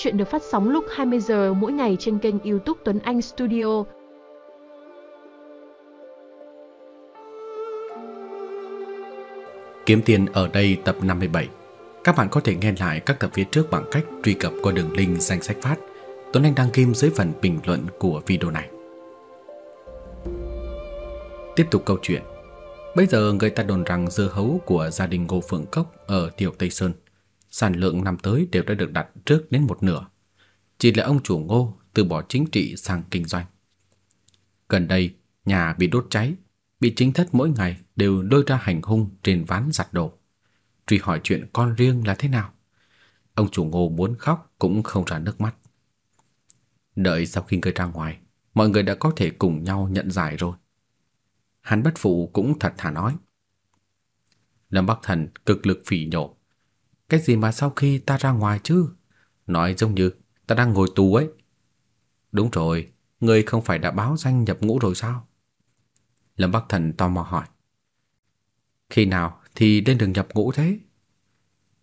Chuyện được phát sóng lúc 20 giờ mỗi ngày trên kênh YouTube Tuấn Anh Studio. Kiếm tiền ở đây tập 57. Các bạn có thể nghe lại các tập phía trước bằng cách truy cập qua đường link danh sách phát Tuấn Anh đăng kim dưới phần bình luận của video này. Tiếp tục câu chuyện. Bây giờ người ta đồn rằng dưa hấu của gia đình Ngô Phượng Cốc ở Tiểu Tây Sơn sản lượng năm tới đều đã được đặt trước đến một nửa. Chỉ là ông chủ Ngô từ bỏ chính trị sang kinh doanh. Gần đây, nhà bị đốt cháy, bị chính thất mỗi ngày đều lôi ra hành hung trên ván giặt đồ. Truy hỏi chuyện con riêng là thế nào. Ông chủ Ngô muốn khóc cũng không ra nước mắt. Đợi sau khi người ra ngoài, mọi người đã có thể cùng nhau nhận giải rồi. Hắn bất phụ cũng thật thà nói. Lâm Bắc Thần cực lực phỉ nhổ. Cái gì mà sau khi ta ra ngoài chứ? Nói giống như ta đang ngồi tù ấy. Đúng rồi, người không phải đã báo danh nhập ngũ rồi sao? Lâm Bắc Thần tò mò hỏi. Khi nào thì lên đường nhập ngũ thế?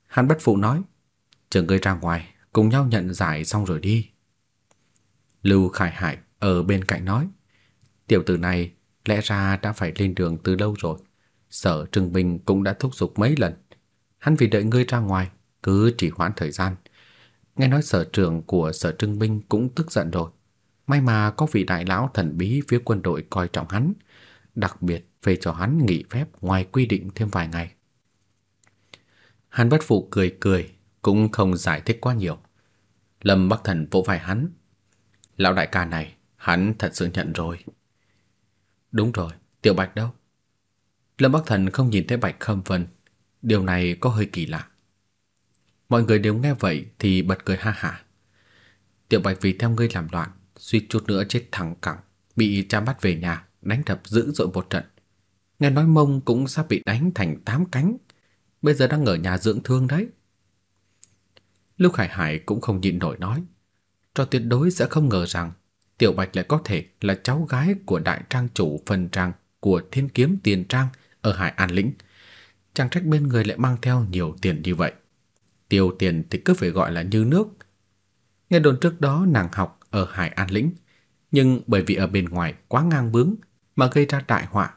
Hắn bất phụ nói, chờ ngươi ra ngoài, cùng nhau nhận giải xong rồi đi. Lưu Khải Hải ở bên cạnh nói, tiểu tử này lẽ ra đã phải lên đường từ lâu rồi. Sở Trừng Bình cũng đã thúc giục mấy lần. Hắn vì đợi ngươi ra ngoài, cứ trì hoãn thời gian. Nghe nói sở trưởng của sở trưng Binh cũng tức giận rồi. May mà có vị đại lão thần bí phía quân đội coi trọng hắn, đặc biệt về cho hắn nghỉ phép ngoài quy định thêm vài ngày. Hắn bất phụ cười cười, cũng không giải thích quá nhiều. Lâm Bắc Thần vỗ vai hắn. Lão đại ca này, hắn thật sự nhận rồi. Đúng rồi, Tiểu Bạch đâu? Lâm Bắc Thần không nhìn thấy Bạch Khâm Vân, điều này có hơi kỳ lạ. Mọi người đều nghe vậy thì bật cười ha hả. Tiểu Bạch vì theo ngươi làm loạn, suýt chút nữa chết thẳng cẳng, bị cha bắt về nhà, đánh đập dữ dội một trận. Nghe nói mông cũng sắp bị đánh thành tám cánh, bây giờ đang ở nhà dưỡng thương đấy. Lúc Hải Hải cũng không nhịn nổi nói, cho tuyệt đối sẽ không ngờ rằng Tiểu Bạch lại có thể là cháu gái của đại trang chủ phần trang của Thiên Kiếm Tiền Trang ở Hải An lĩnh. Chẳng trách bên người lại mang theo nhiều tiền như vậy. Tiêu tiền thì cứ phải gọi là như nước. Nghe đồn trước đó nàng học ở Hải An lĩnh, nhưng bởi vì ở bên ngoài quá ngang bướng mà gây ra đại họa,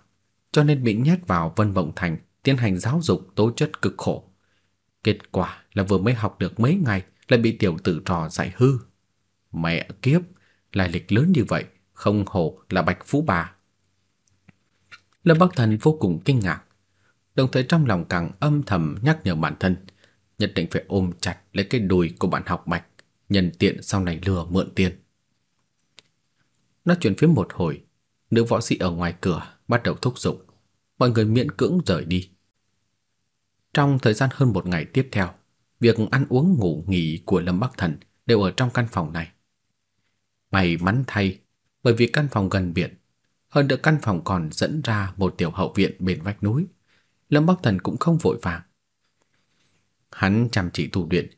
cho nên bị nhét vào Vân Vọng Thành tiến hành giáo dục tố chất cực khổ. Kết quả là vừa mới học được mấy ngày lại bị tiểu tử trò dạy hư. Mẹ kiếp, lai lịch lớn như vậy, không hổ là Bạch Phú bà. Lâm Bắc Thần vô cùng kinh ngạc, đồng thời trong lòng càng âm thầm nhắc nhở bản thân, nhất định phải ôm chặt lấy cái đùi của bạn học Bạch, nhân tiện sau này lừa mượn tiền. Nói chuyện phía một hồi, nữ võ sĩ ở ngoài cửa bắt đầu thúc giục, mọi người miễn cưỡng rời đi. Trong thời gian hơn một ngày tiếp theo, việc ăn uống ngủ nghỉ của Lâm Bắc Thần đều ở trong căn phòng này. May mắn thay, bởi vì căn phòng gần biển, hơn nữa căn phòng còn dẫn ra một tiểu hậu viện bên vách núi. Lâm Bắc Thần cũng không vội vàng. Hắn chăm chỉ tu luyện,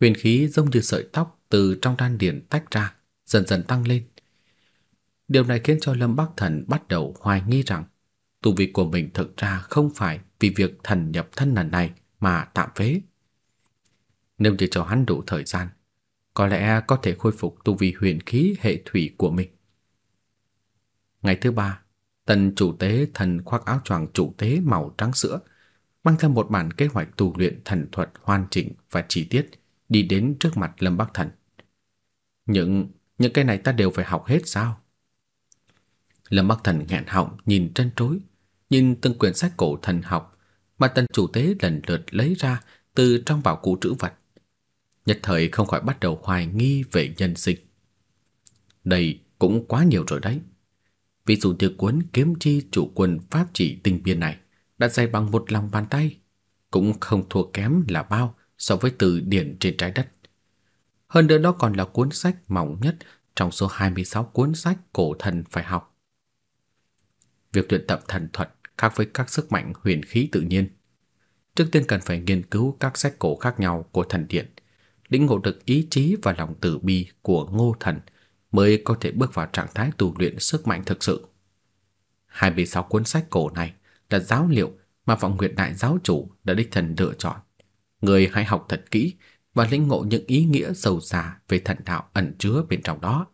huyền khí giống như sợi tóc từ trong đan điền tách ra, dần dần tăng lên. Điều này khiến cho Lâm Bắc Thần bắt đầu hoài nghi rằng tu vi của mình thực ra không phải vì việc thần nhập thân lần này mà tạm phế. Nếu chỉ cho hắn đủ thời gian, có lẽ có thể khôi phục tu vi huyền khí hệ thủy của mình. Ngày thứ ba, tần chủ tế thần khoác áo choàng chủ tế màu trắng sữa, mang theo một bản kế hoạch tu luyện thần thuật hoàn chỉnh và chi tiết đi đến trước mặt Lâm Bắc Thần. Những những cái này ta đều phải học hết sao? Lâm Bắc Thần nghẹn họng nhìn trân trối, nhìn từng quyển sách cổ thần học mà tần chủ tế lần lượt lấy ra từ trong bảo cụ trữ vật nhất thời không khỏi bắt đầu hoài nghi về nhân sinh. Đây cũng quá nhiều rồi đấy. Ví dụ như cuốn kiếm chi chủ quân pháp trị tinh biên này đã dày bằng một lòng bàn tay, cũng không thua kém là bao so với từ điển trên trái đất. Hơn nữa đó còn là cuốn sách mỏng nhất trong số 26 cuốn sách cổ thần phải học. Việc luyện tập thần thuật khác với các sức mạnh huyền khí tự nhiên. Trước tiên cần phải nghiên cứu các sách cổ khác nhau của thần điện lĩnh ngộ được ý chí và lòng từ bi của Ngô Thần mới có thể bước vào trạng thái tu luyện sức mạnh thực sự. 26 cuốn sách cổ này là giáo liệu mà Vọng Nguyệt Đại giáo chủ đã đích thân lựa chọn. Người hãy học thật kỹ và lĩnh ngộ những ý nghĩa sâu xa về thần đạo ẩn chứa bên trong đó.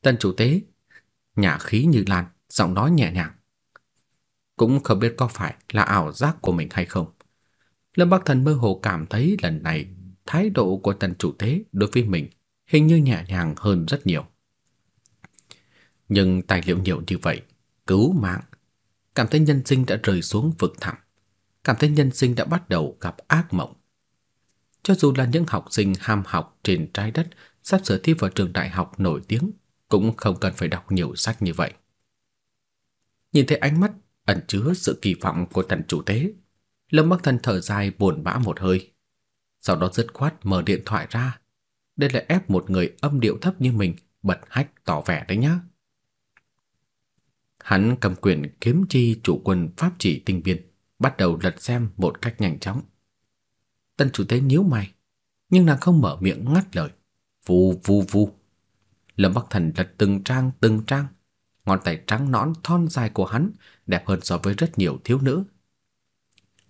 Tân chủ tế, nhà khí như lan, giọng nói nhẹ nhàng. Cũng không biết có phải là ảo giác của mình hay không. Lâm Bắc Thần mơ hồ cảm thấy lần này thái độ của tần chủ tế đối với mình hình như nhẹ nhàng hơn rất nhiều. Nhưng tài liệu nhiều như vậy, cứu mạng, cảm thấy nhân sinh đã rơi xuống vực thẳm, cảm thấy nhân sinh đã bắt đầu gặp ác mộng. Cho dù là những học sinh ham học trên trái đất sắp sửa thi vào trường đại học nổi tiếng, cũng không cần phải đọc nhiều sách như vậy. Nhìn thấy ánh mắt ẩn chứa sự kỳ vọng của thần chủ tế, Lâm Bắc Thần thở dài buồn bã một hơi. Sau đó dứt khoát mở điện thoại ra. Đây là ép một người âm điệu thấp như mình bật hách tỏ vẻ đấy nhá. Hắn cầm quyền kiếm chi chủ quân pháp chỉ tinh biên, bắt đầu lật xem một cách nhanh chóng. Tân chủ tế nhíu mày, nhưng nàng không mở miệng ngắt lời. Vù vù vù. Lâm Bắc Thần lật từng trang từng trang, ngón tay trắng nõn thon dài của hắn đẹp hơn so với rất nhiều thiếu nữ.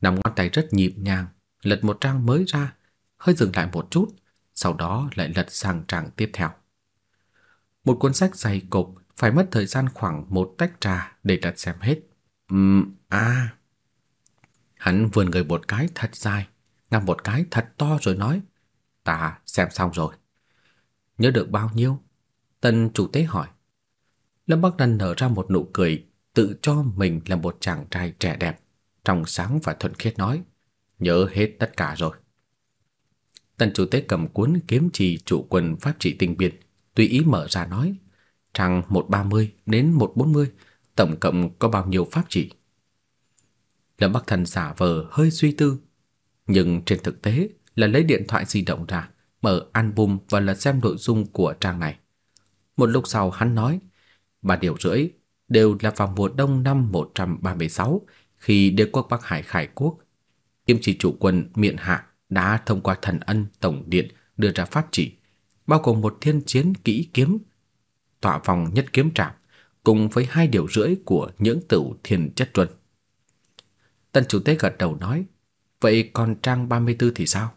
Nằm ngón tay rất nhịp nhàng, lật một trang mới ra, hơi dừng lại một chút, sau đó lại lật sang trang tiếp theo. Một cuốn sách dày cộp phải mất thời gian khoảng một tách trà để lật xem hết. Ừm, à. Hắn vươn người một cái thật dài, ngắm một cái thật to rồi nói, "Ta xem xong rồi." Nhớ được bao nhiêu? Tân chủ tế hỏi. Lâm Bắc Đan nở ra một nụ cười, tự cho mình là một chàng trai trẻ đẹp, trong sáng và thuần khiết nói, nhớ hết tất cả rồi. Tần chủ tế cầm cuốn kiếm trì trụ quân pháp trị tinh biên, tùy ý mở ra nói, trang 130 đến 140, tổng cộng có bao nhiêu pháp trị? Lâm Bắc Thần giả vờ hơi suy tư, nhưng trên thực tế là lấy điện thoại di động ra, mở album và lật xem nội dung của trang này. Một lúc sau hắn nói, ba điều rưỡi đều là vào mùa đông năm 136 khi đế quốc Bắc Hải khải quốc. Kim chỉ chủ quân miện hạ đã thông qua thần ân tổng điện đưa ra pháp chỉ, bao gồm một thiên chiến kỹ kiếm, tọa vòng nhất kiếm trạm cùng với hai điều rưỡi của những tửu thiên chất truân. Tân chủ tế gật đầu nói, vậy còn trang 34 thì sao?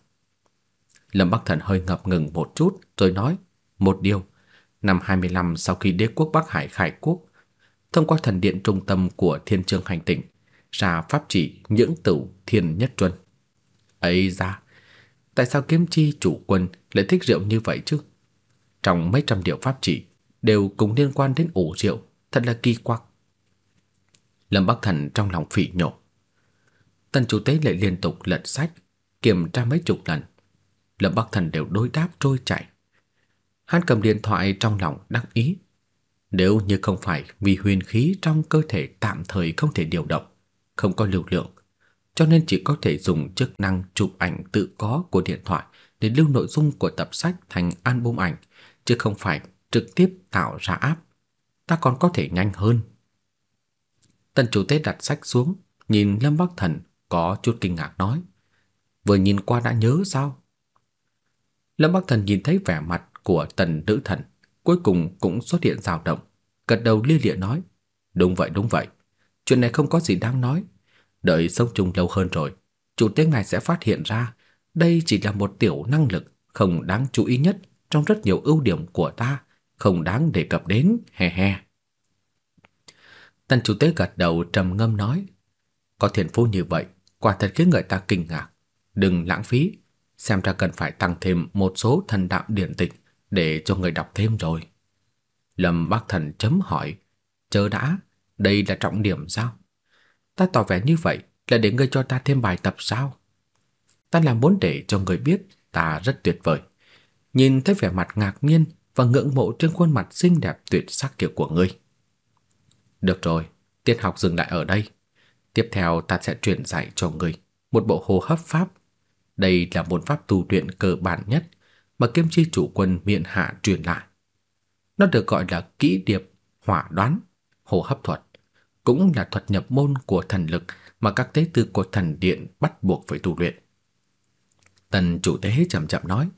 Lâm Bắc Thần hơi ngập ngừng một chút rồi nói, một điều, năm 25 sau khi đế quốc Bắc Hải khai quốc, thông qua thần điện trung tâm của Thiên trường hành tỉnh, ra pháp chỉ những tửu thiên nhất truân. Ấy ra, tại sao kiếm chi chủ quân lại thích rượu như vậy chứ? Trong mấy trăm điều pháp chỉ đều cùng liên quan đến ủ rượu, thật là kỳ quặc. Lâm Bắc Thần trong lòng phỉ nhổ. Tần chủ tế lại liên tục lật sách, kiểm tra mấy chục lần. Lâm Bắc Thần đều đối đáp trôi chảy. Hắn cầm điện thoại trong lòng đắc ý. Nếu như không phải vì huyền khí trong cơ thể tạm thời không thể điều động, không có lưu lượng, cho nên chỉ có thể dùng chức năng chụp ảnh tự có của điện thoại để lưu nội dung của tập sách thành album ảnh, chứ không phải trực tiếp tạo ra app. Ta còn có thể nhanh hơn. Tần chủ tế đặt sách xuống, nhìn Lâm Bắc Thần có chút kinh ngạc nói: "Vừa nhìn qua đã nhớ sao?" Lâm Bắc Thần nhìn thấy vẻ mặt của Tần nữ thần, cuối cùng cũng xuất hiện dao động, gật đầu lia lịa nói: "Đúng vậy, đúng vậy, chuyện này không có gì đáng nói, đợi sống chung lâu hơn rồi, chủ tế ngài sẽ phát hiện ra đây chỉ là một tiểu năng lực không đáng chú ý nhất trong rất nhiều ưu điểm của ta, không đáng đề cập đến, he he." Tần chủ tế gật đầu trầm ngâm nói: "Có thiên phú như vậy, quả thật khiến người ta kinh ngạc, đừng lãng phí, xem ra cần phải tăng thêm một số thần đạo điển tịch để cho người đọc thêm rồi." Lâm Bắc Thần chấm hỏi, "Chờ đã, đây là trọng điểm sao? Ta tỏ vẻ như vậy là để ngươi cho ta thêm bài tập sao? Ta làm muốn để cho người biết ta rất tuyệt vời." Nhìn thấy vẻ mặt ngạc nhiên và ngưỡng mộ trên khuôn mặt xinh đẹp tuyệt sắc kia của ngươi. Được rồi, tiết học dừng lại ở đây. Tiếp theo ta sẽ truyền dạy cho ngươi một bộ hô hấp pháp. Đây là một pháp tu luyện cơ bản nhất mà Kiếm Chi chủ quân miện hạ truyền lại. Nó được gọi là kỹ điệp hỏa đoán, hô hấp thuật, cũng là thuật nhập môn của thần lực mà các tế tử của thần điện bắt buộc phải tu luyện. Tần chủ tế chậm chậm nói.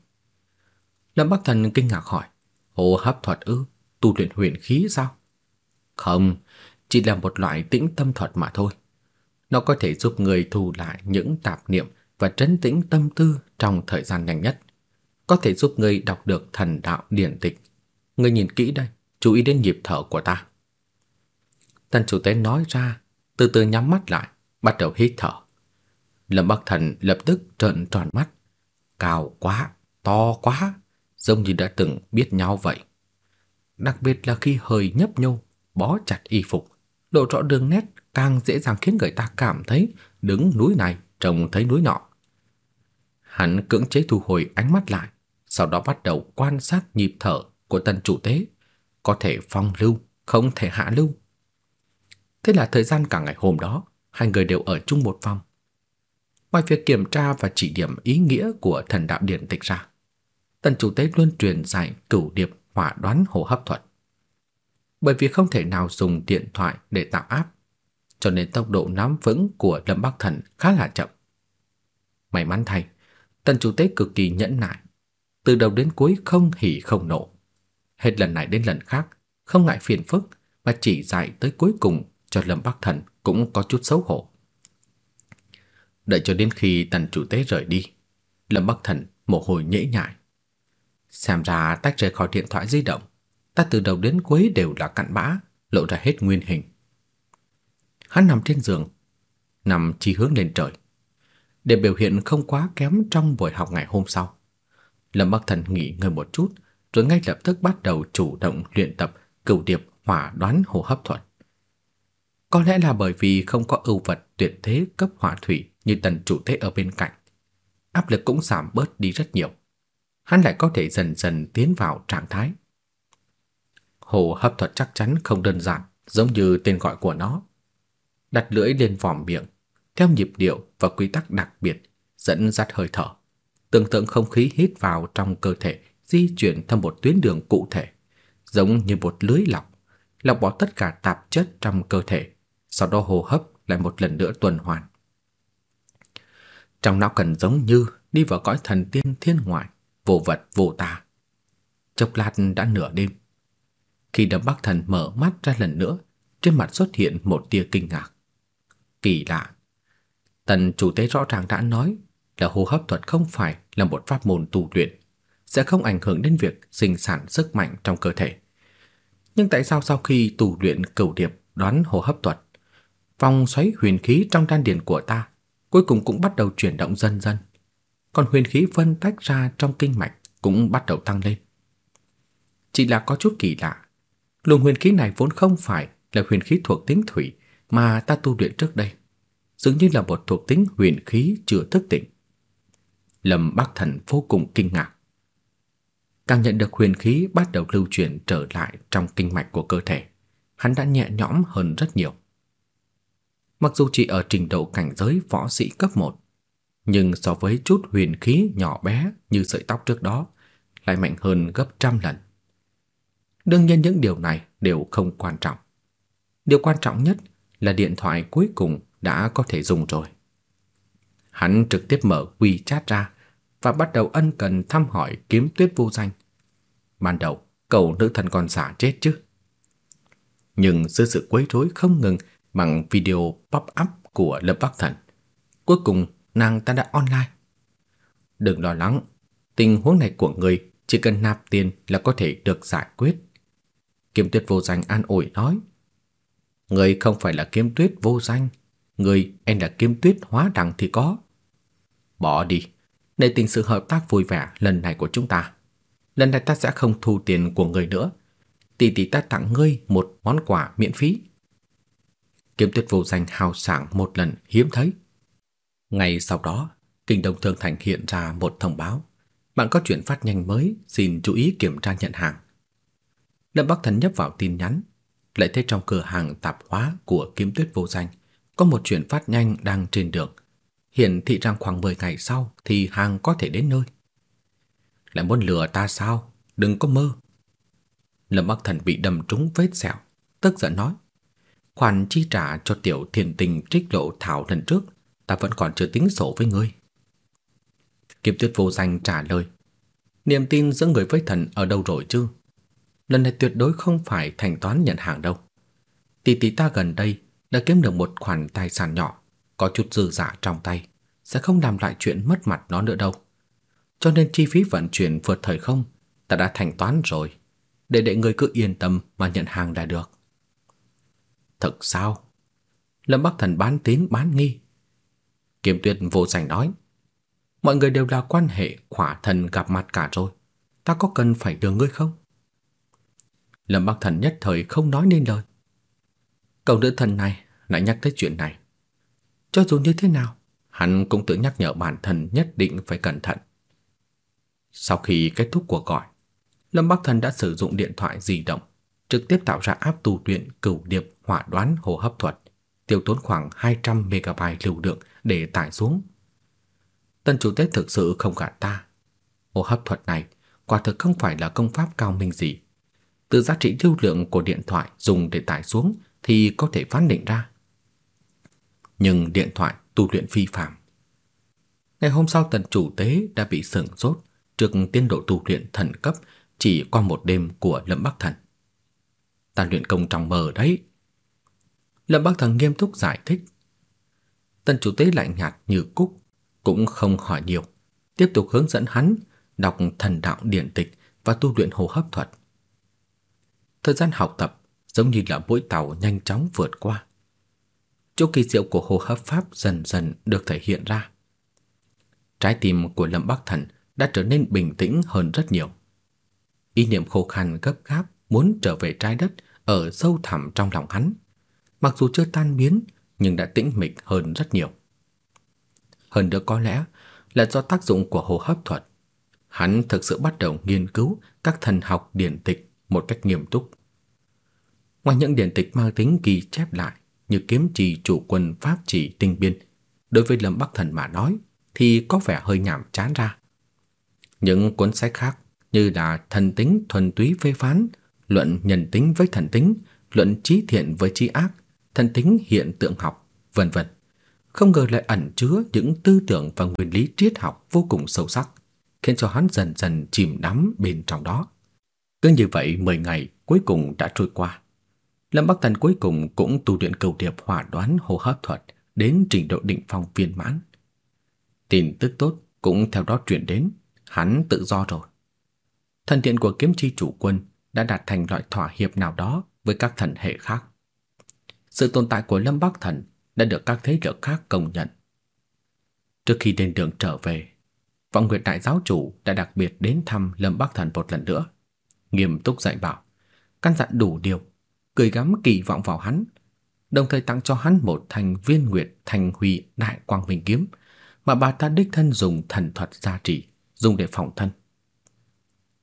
Lâm Bắc Thần kinh ngạc hỏi, hô hấp thuật ư, tu luyện huyền khí sao? Không, chỉ là một loại tĩnh tâm thuật mà thôi. Nó có thể giúp người thu lại những tạp niệm và trấn tĩnh tâm tư trong thời gian nhanh nhất, có thể giúp người đọc được thần đạo điển tịch. Ngươi nhìn kỹ đây, chú ý đến nhịp thở của ta. Tần chủ tế nói ra, từ từ nhắm mắt lại, bắt đầu hít thở. Lâm Bắc Thần lập tức trợn tròn mắt. Cao quá, to quá, giống như đã từng biết nhau vậy. Đặc biệt là khi hơi nhấp nhô, bó chặt y phục, lộ rõ đường nét càng dễ dàng khiến người ta cảm thấy đứng núi này trông thấy núi nọ. Hắn cưỡng chế thu hồi ánh mắt lại, sau đó bắt đầu quan sát nhịp thở của tần chủ tế, có thể phong lưu, không thể hạ lưu. Thế là thời gian cả ngày hôm đó, hai người đều ở chung một phòng. Ngoài việc kiểm tra và chỉ điểm ý nghĩa của thần đạo điện tịch ra, tần chủ tế luôn truyền dạy cửu điệp hỏa đoán hô hấp thuật. Bởi vì không thể nào dùng điện thoại để tạo áp, cho nên tốc độ nắm vững của Lâm Bắc Thần khá là chậm. May mắn thay, tần chủ tế cực kỳ nhẫn nại, từ đầu đến cuối không hỉ không nộ. Hết lần này đến lần khác, không ngại phiền phức mà chỉ dạy tới cuối cùng cho Lâm Bắc Thần cũng có chút xấu hổ. Đợi cho đến khi tần chủ tế rời đi, Lâm Bắc Thần mồ hôi nhễ nhại. Xem ra tách rời khỏi điện thoại di động, ta từ đầu đến cuối đều là cặn bã, lộ ra hết nguyên hình. Hắn nằm trên giường, nằm chỉ hướng lên trời. Để biểu hiện không quá kém trong buổi học ngày hôm sau. Lâm Bắc Thần nghỉ ngơi một chút, rồi ngay lập tức bắt đầu chủ động luyện tập cửu điệp hỏa đoán hô hấp thuật. Có lẽ là bởi vì không có ưu vật tuyệt thế cấp hỏa thủy như tần chủ thế ở bên cạnh, áp lực cũng giảm bớt đi rất nhiều. Hắn lại có thể dần dần tiến vào trạng thái. Hồ hấp thuật chắc chắn không đơn giản, giống như tên gọi của nó. Đặt lưỡi lên vòm miệng, theo nhịp điệu và quy tắc đặc biệt, dẫn dắt hơi thở. Tưởng tượng không khí hít vào trong cơ thể di chuyển theo một tuyến đường cụ thể, giống như một lưới lọc, lọc bỏ tất cả tạp chất trong cơ thể, sau đó hô hấp lại một lần nữa tuần hoàn. Trong não cần giống như đi vào cõi thần tiên thiên ngoại, vô vật vô tà. Chốc lát đã nửa đêm. Khi Đâm Bắc Thần mở mắt ra lần nữa, trên mặt xuất hiện một tia kinh ngạc. Kỳ lạ. Tần chủ tế rõ ràng đã nói là hô hấp thuật không phải là một pháp môn tu luyện, sẽ không ảnh hưởng đến việc sinh sản sức mạnh trong cơ thể. Nhưng tại sao sau khi tu luyện cửu điệp đoán hô hấp thuật, vòng xoáy huyền khí trong đan điền của ta cuối cùng cũng bắt đầu chuyển động dần dần. Còn huyền khí phân tách ra trong kinh mạch cũng bắt đầu tăng lên. Chỉ là có chút kỳ lạ. Luồng huyền khí này vốn không phải là huyền khí thuộc tính thủy mà ta tu luyện trước đây, dường như là một thuộc tính huyền khí chưa thức tỉnh. Lâm Bắc Thần vô cùng kinh ngạc. Càng nhận được huyền khí bắt đầu lưu chuyển trở lại trong kinh mạch của cơ thể, hắn đã nhẹ nhõm hơn rất nhiều. Mặc dù chỉ ở trình độ cảnh giới võ sĩ cấp 1, nhưng so với chút huyền khí nhỏ bé như sợi tóc trước đó, lại mạnh hơn gấp trăm lần. Đương nhiên những điều này đều không quan trọng. Điều quan trọng nhất là điện thoại cuối cùng đã có thể dùng rồi. Hắn trực tiếp mở WeChat ra và bắt đầu ân cần thăm hỏi kiếm tuyết vô danh. Ban đầu, cậu nữ thần còn giả chết chứ. Nhưng dưới sự quấy rối không ngừng bằng video pop-up của Lâm Bắc Thần. Cuối cùng nàng ta đã online. Đừng lo lắng, tình huống này của người chỉ cần nạp tiền là có thể được giải quyết. Kiếm Tuyết vô danh an ủi nói. Người không phải là Kiếm Tuyết vô danh, người em là Kiếm Tuyết hóa đẳng thì có. Bỏ đi, để tình sự hợp tác vui vẻ lần này của chúng ta. Lần này ta sẽ không thu tiền của người nữa. Tỷ tỷ ta tặng ngươi một món quà miễn phí. Kiếm tuyết vô danh hào sảng một lần hiếm thấy. Ngày sau đó, Kinh Đông Thương Thành hiện ra một thông báo. Bạn có chuyển phát nhanh mới, xin chú ý kiểm tra nhận hàng. Lâm Bắc Thần nhấp vào tin nhắn, lại thấy trong cửa hàng tạp hóa của Kiếm Tuyết vô danh có một chuyển phát nhanh đang trên đường. Hiện thị rằng khoảng 10 ngày sau thì hàng có thể đến nơi. Lại muốn lừa ta sao? Đừng có mơ. Lâm Bắc Thần bị đâm trúng vết sẹo, tức giận nói: khoản chi trả cho tiểu thiền tình trích lộ thảo lần trước, ta vẫn còn chưa tính sổ với ngươi. Kiếm tuyết vô danh trả lời, niềm tin giữa người với thần ở đâu rồi chứ? Lần này tuyệt đối không phải thanh toán nhận hàng đâu. Tỷ tỷ ta gần đây đã kiếm được một khoản tài sản nhỏ, có chút dư giả trong tay, sẽ không làm lại chuyện mất mặt nó nữa đâu. Cho nên chi phí vận chuyển vượt thời không ta đã thanh toán rồi, để để người cứ yên tâm mà nhận hàng là được. Thật sao? Lâm Bắc Thần bán tín bán nghi. Kiếm Tuyệt vô danh nói, mọi người đều là quan hệ khỏa thần gặp mặt cả rồi, ta có cần phải đưa ngươi không? Lâm Bắc Thần nhất thời không nói nên lời. Cậu nữ thần này lại nhắc tới chuyện này. Cho dù như thế nào, hắn cũng tự nhắc nhở bản thân nhất định phải cẩn thận. Sau khi kết thúc cuộc gọi, Lâm Bắc Thần đã sử dụng điện thoại di động, trực tiếp tạo ra app tu luyện cửu điệp hỏa đoán hô hấp thuật, tiêu tốn khoảng 200 MB lưu lượng để tải xuống. Tân chủ tế thực sự không gạt ta. Hô hấp thuật này quả thực không phải là công pháp cao minh gì. Từ giá trị lưu lượng của điện thoại dùng để tải xuống thì có thể phán định ra. Nhưng điện thoại tu luyện phi phàm. Ngày hôm sau tần chủ tế đã bị sửng sốt trước tiến độ tu luyện thần cấp chỉ qua một đêm của Lâm Bắc Thần. Ta luyện công trong mờ đấy. Lâm Bắc Thần nghiêm túc giải thích. Tần chủ tế lạnh nhạt như cúc, cũng không hỏi nhiều, tiếp tục hướng dẫn hắn đọc thần đạo điển tịch và tu luyện hô hấp thuật. Thời gian học tập giống như là mũi tàu nhanh chóng vượt qua. Chỗ kỳ diệu của hô hấp pháp dần dần được thể hiện ra. Trái tim của Lâm Bắc Thần đã trở nên bình tĩnh hơn rất nhiều. Ý niệm khô khan gấp gáp muốn trở về trái đất ở sâu thẳm trong lòng hắn. Mặc dù chưa tan biến nhưng đã tĩnh mịch hơn rất nhiều. Hơn nữa có lẽ là do tác dụng của hô hấp thuật. Hắn thực sự bắt đầu nghiên cứu các thần học điển tịch một cách nghiêm túc. Ngoài những điển tịch mang tính ghi chép lại như kiếm trì chủ quân pháp chỉ tinh biên, đối với Lâm Bắc Thần mà nói thì có vẻ hơi nhàm chán ra. Những cuốn sách khác như là thần tính thuần túy phê phán, luận nhân tính với thần tính, luận trí thiện với trí ác, thần tính hiện tượng học, vân vân. Không ngờ lại ẩn chứa những tư tưởng và nguyên lý triết học vô cùng sâu sắc, khiến cho hắn dần dần chìm đắm bên trong đó. Cứ như vậy 10 ngày cuối cùng đã trôi qua. Lâm Bắc Thần cuối cùng cũng tu luyện cầu điệp hỏa đoán hô hấp thuật đến trình độ đỉnh phong viên mãn. Tin tức tốt cũng theo đó truyền đến, hắn tự do rồi. Thần điện của kiếm chi chủ quân đã đạt thành loại thỏa hiệp nào đó với các thần hệ khác. Sự tồn tại của Lâm Bắc Thần đã được các thế lực khác công nhận. Trước khi lên đường trở về, Vọng Nguyệt Đại Giáo Chủ đã đặc biệt đến thăm Lâm Bắc Thần một lần nữa, nghiêm túc dạy bảo, căn dặn đủ điều, cười gắm kỳ vọng vào hắn, đồng thời tặng cho hắn một thành viên Nguyệt Thành Huy Đại Quang Minh Kiếm mà bà ta đích thân dùng thần thuật gia trị, dùng để phòng thân.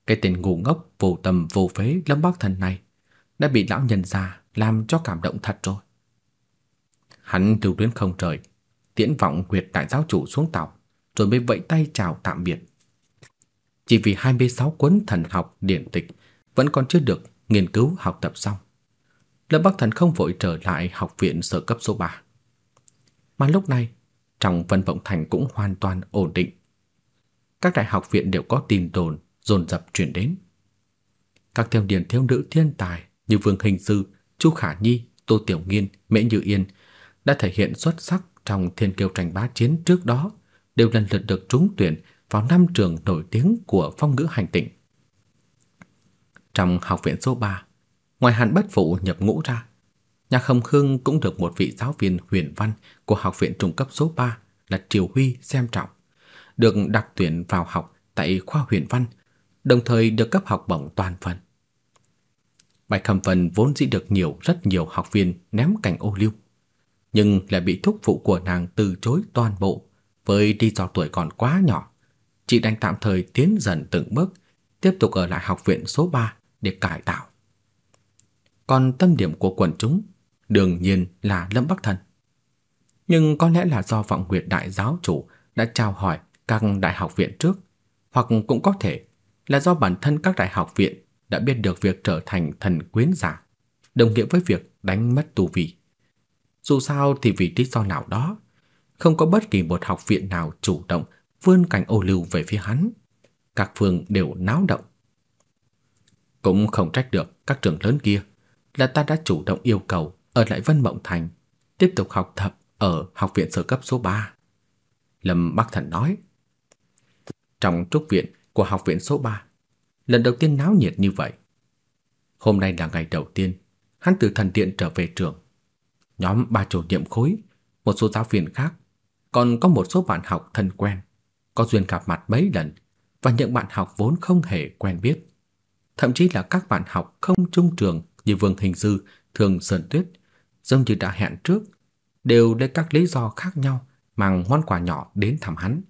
Cái tên ngu ngốc vô tâm vô phế Lâm Bắc Thần này đã bị lão nhân già làm cho cảm động thật rồi. Hắn từ tuyến không trời, tiễn vọng Nguyệt đại giáo chủ xuống tàu, rồi mới vẫy tay chào tạm biệt. Chỉ vì 26 cuốn thần học điển tịch vẫn còn chưa được nghiên cứu học tập xong. Lâm Bắc Thần không vội trở lại học viện sở cấp số 3. Mà lúc này, trong Vân Vọng Thành cũng hoàn toàn ổn định. Các đại học viện đều có tin đồn dồn dập truyền đến. Các thiếu niên thiếu nữ thiên tài như Vương Hình Sư, Chu Khả Nhi, Tô Tiểu Nghiên, Mễ Như Yên đã thể hiện xuất sắc trong thiên kiêu tranh bá chiến trước đó, đều lần lượt được trúng tuyển vào năm trường nổi tiếng của phong ngữ hành tịnh. Trong học viện số 3, ngoài Hàn Bất Phụ nhập ngũ ra, Nhạc Khâm Khương cũng được một vị giáo viên huyền văn của học viện trung cấp số 3 là Triều Huy xem trọng, được đặc tuyển vào học tại khoa huyền văn đồng thời được cấp học bổng toàn phần. Bạch Khâm Vân vốn dĩ được nhiều rất nhiều học viên ném cảnh ô liu, nhưng lại bị thúc phụ của nàng từ chối toàn bộ với lý do tuổi còn quá nhỏ, chị đành tạm thời tiến dần từng bước, tiếp tục ở lại học viện số 3 để cải tạo. Còn tâm điểm của quần chúng đương nhiên là Lâm Bắc Thần. Nhưng có lẽ là do vọng nguyệt đại giáo chủ đã trao hỏi các đại học viện trước, hoặc cũng có thể là do bản thân các đại học viện đã biết được việc trở thành thần quyến giả, đồng nghĩa với việc đánh mất tu vi. Dù sao thì vì lý do nào đó, không có bất kỳ một học viện nào chủ động vươn cánh ô lưu về phía hắn. Các phương đều náo động. Cũng không trách được các trường lớn kia là ta đã chủ động yêu cầu ở lại Vân Mộng Thành tiếp tục học tập ở học viện sơ cấp số 3. Lâm Bắc Thần nói. Trong trúc viện của học viện số 3, lần đầu tiên náo nhiệt như vậy. Hôm nay là ngày đầu tiên, hắn từ thần điện trở về trường. Nhóm ba chủ nhiệm khối, một số giáo viên khác, còn có một số bạn học thân quen, có duyên gặp mặt mấy lần và những bạn học vốn không hề quen biết. Thậm chí là các bạn học không chung trường như Vương Hình Dư, Thường Sơn Tuyết, giống như đã hẹn trước, đều lấy các lý do khác nhau mang món quà nhỏ đến thăm hắn.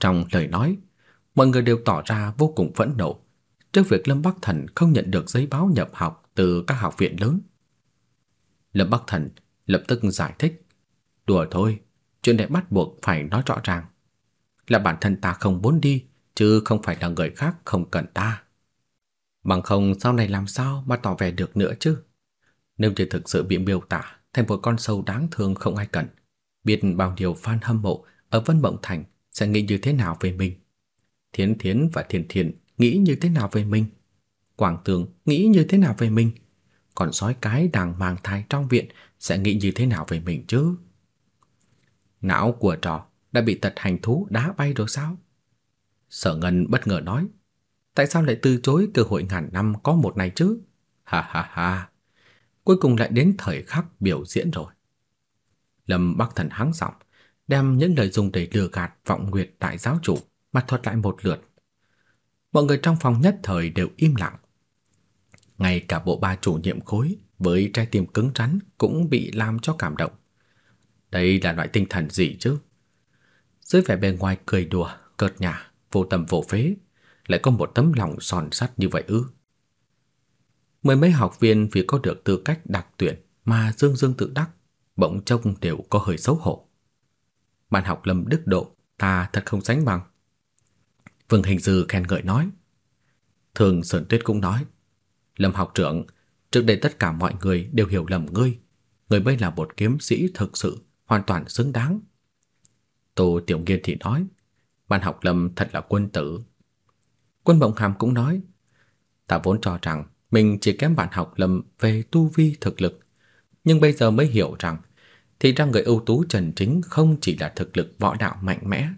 Trong lời nói, mọi người đều tỏ ra vô cùng phẫn nộ trước việc Lâm Bắc Thần không nhận được giấy báo nhập học từ các học viện lớn. Lâm Bắc Thần lập tức giải thích, "Đùa thôi, chuyện này bắt buộc phải nói rõ ràng, là bản thân ta không muốn đi, chứ không phải là người khác không cần ta. Bằng không sau này làm sao mà tỏ vẻ được nữa chứ? Nếu như thực sự bị miêu tả thành một con sâu đáng thương không ai cần, biết bao nhiêu fan hâm mộ ở Vân Mộng Thành sẽ nghĩ như thế nào về mình. Thiến Thiến và Thiền Thiền nghĩ như thế nào về mình. Quảng Tường nghĩ như thế nào về mình. Còn sói cái đang mang thai trong viện sẽ nghĩ như thế nào về mình chứ? Não của trò đã bị tật hành thú đá bay rồi sao? Sở Ngân bất ngờ nói, tại sao lại từ chối cơ hội ngàn năm có một này chứ? Ha ha ha. Cuối cùng lại đến thời khắc biểu diễn rồi. Lâm Bắc Thần hắng giọng, đem những lời dùng để lừa gạt vọng nguyệt đại giáo chủ mà thuật lại một lượt. Mọi người trong phòng nhất thời đều im lặng. Ngay cả bộ ba chủ nhiệm khối với trái tim cứng rắn cũng bị làm cho cảm động. Đây là loại tinh thần gì chứ? Dưới vẻ bề ngoài cười đùa, cợt nhả, vô tâm vô phế, lại có một tấm lòng sòn sắt như vậy ư? Mười mấy học viên vì có được tư cách đặc tuyển mà dương dương tự đắc, bỗng trông đều có hơi xấu hổ. Bạn học Lâm Đức Độ, ta thật không sánh bằng. Vương Hình Dư khen ngợi nói. Thường Sơn Tuyết cũng nói, Lâm học trưởng, trước đây tất cả mọi người đều hiểu lầm ngươi, ngươi mới là một kiếm sĩ thực sự, hoàn toàn xứng đáng. Tô Tiểu Nghiên thì nói, bạn học Lâm thật là quân tử. Quân Bổng Hàm cũng nói, ta vốn cho rằng mình chỉ kém bạn học Lâm về tu vi thực lực, nhưng bây giờ mới hiểu rằng thì ra người ưu tú Trần Chính không chỉ là thực lực võ đạo mạnh mẽ.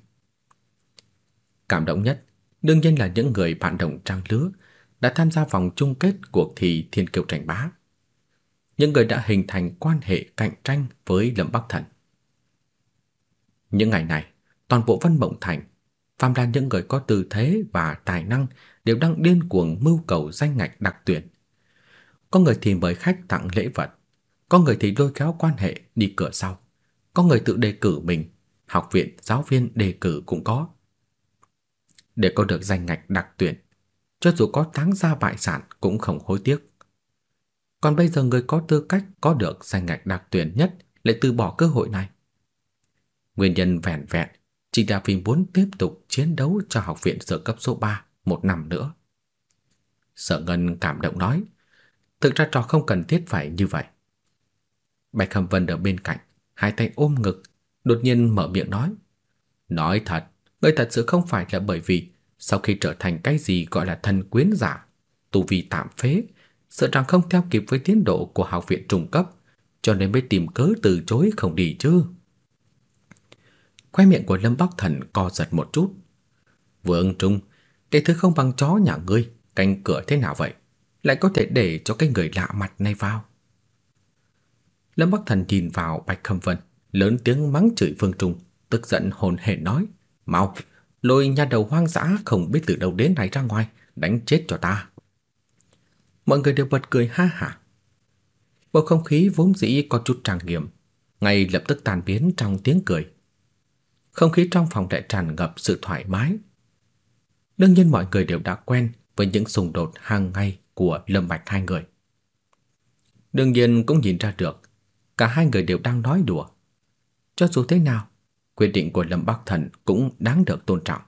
Cảm động nhất đương nhiên là những người bạn đồng trang lứa đã tham gia vòng chung kết cuộc thi Thiên Kiêu tranh bá. Những người đã hình thành quan hệ cạnh tranh với Lâm Bắc Thần. Những ngày này, toàn bộ Vân Mộng Thành, phàm là những người có tư thế và tài năng đều đang điên cuồng mưu cầu danh ngạch đặc tuyển. Có người thì mời khách tặng lễ vật, có người thì lôi kéo quan hệ đi cửa sau, có người tự đề cử mình, học viện, giáo viên đề cử cũng có. Để có được danh ngạch đặc tuyển, cho dù có táng ra bại sản cũng không hối tiếc. Còn bây giờ người có tư cách có được danh ngạch đặc tuyển nhất lại từ bỏ cơ hội này. Nguyên nhân vẹn vẹn chỉ là vì muốn tiếp tục chiến đấu cho học viện sở cấp số 3 một năm nữa. Sở Ngân cảm động nói, thực ra trò không cần thiết phải như vậy. Bạch Hầm Vân ở bên cạnh, hai tay ôm ngực, đột nhiên mở miệng nói, nói thật, ngươi thật sự không phải là bởi vì sau khi trở thành cái gì gọi là thần quyến giả, tu vi tạm phế, sợ rằng không theo kịp với tiến độ của học viện trung cấp, cho nên mới tìm cớ từ chối không đi chứ. Khóe miệng của Lâm Bắc Thần co giật một chút. Vương Trung, cái thứ không bằng chó nhà ngươi, canh cửa thế nào vậy? Lại có thể để cho cái người lạ mặt này vào. Lâm Bắc Thần nhìn vào Bạch Khâm Vân, lớn tiếng mắng chửi Vương Trung, tức giận hồn hển nói, mau, lôi nhà đầu hoang dã không biết từ đâu đến này ra ngoài, đánh chết cho ta. Mọi người đều bật cười ha hả. Bầu không khí vốn dĩ có chút trang nghiêm, ngay lập tức tan biến trong tiếng cười. Không khí trong phòng lại tràn ngập sự thoải mái. Đương nhiên mọi người đều đã quen với những xung đột hàng ngày của Lâm Bạch hai người. Đương nhiên cũng nhìn ra được, cả hai người đều đang nói đùa. Cho dù thế nào, quyết định của Lâm Bắc Thần cũng đáng được tôn trọng.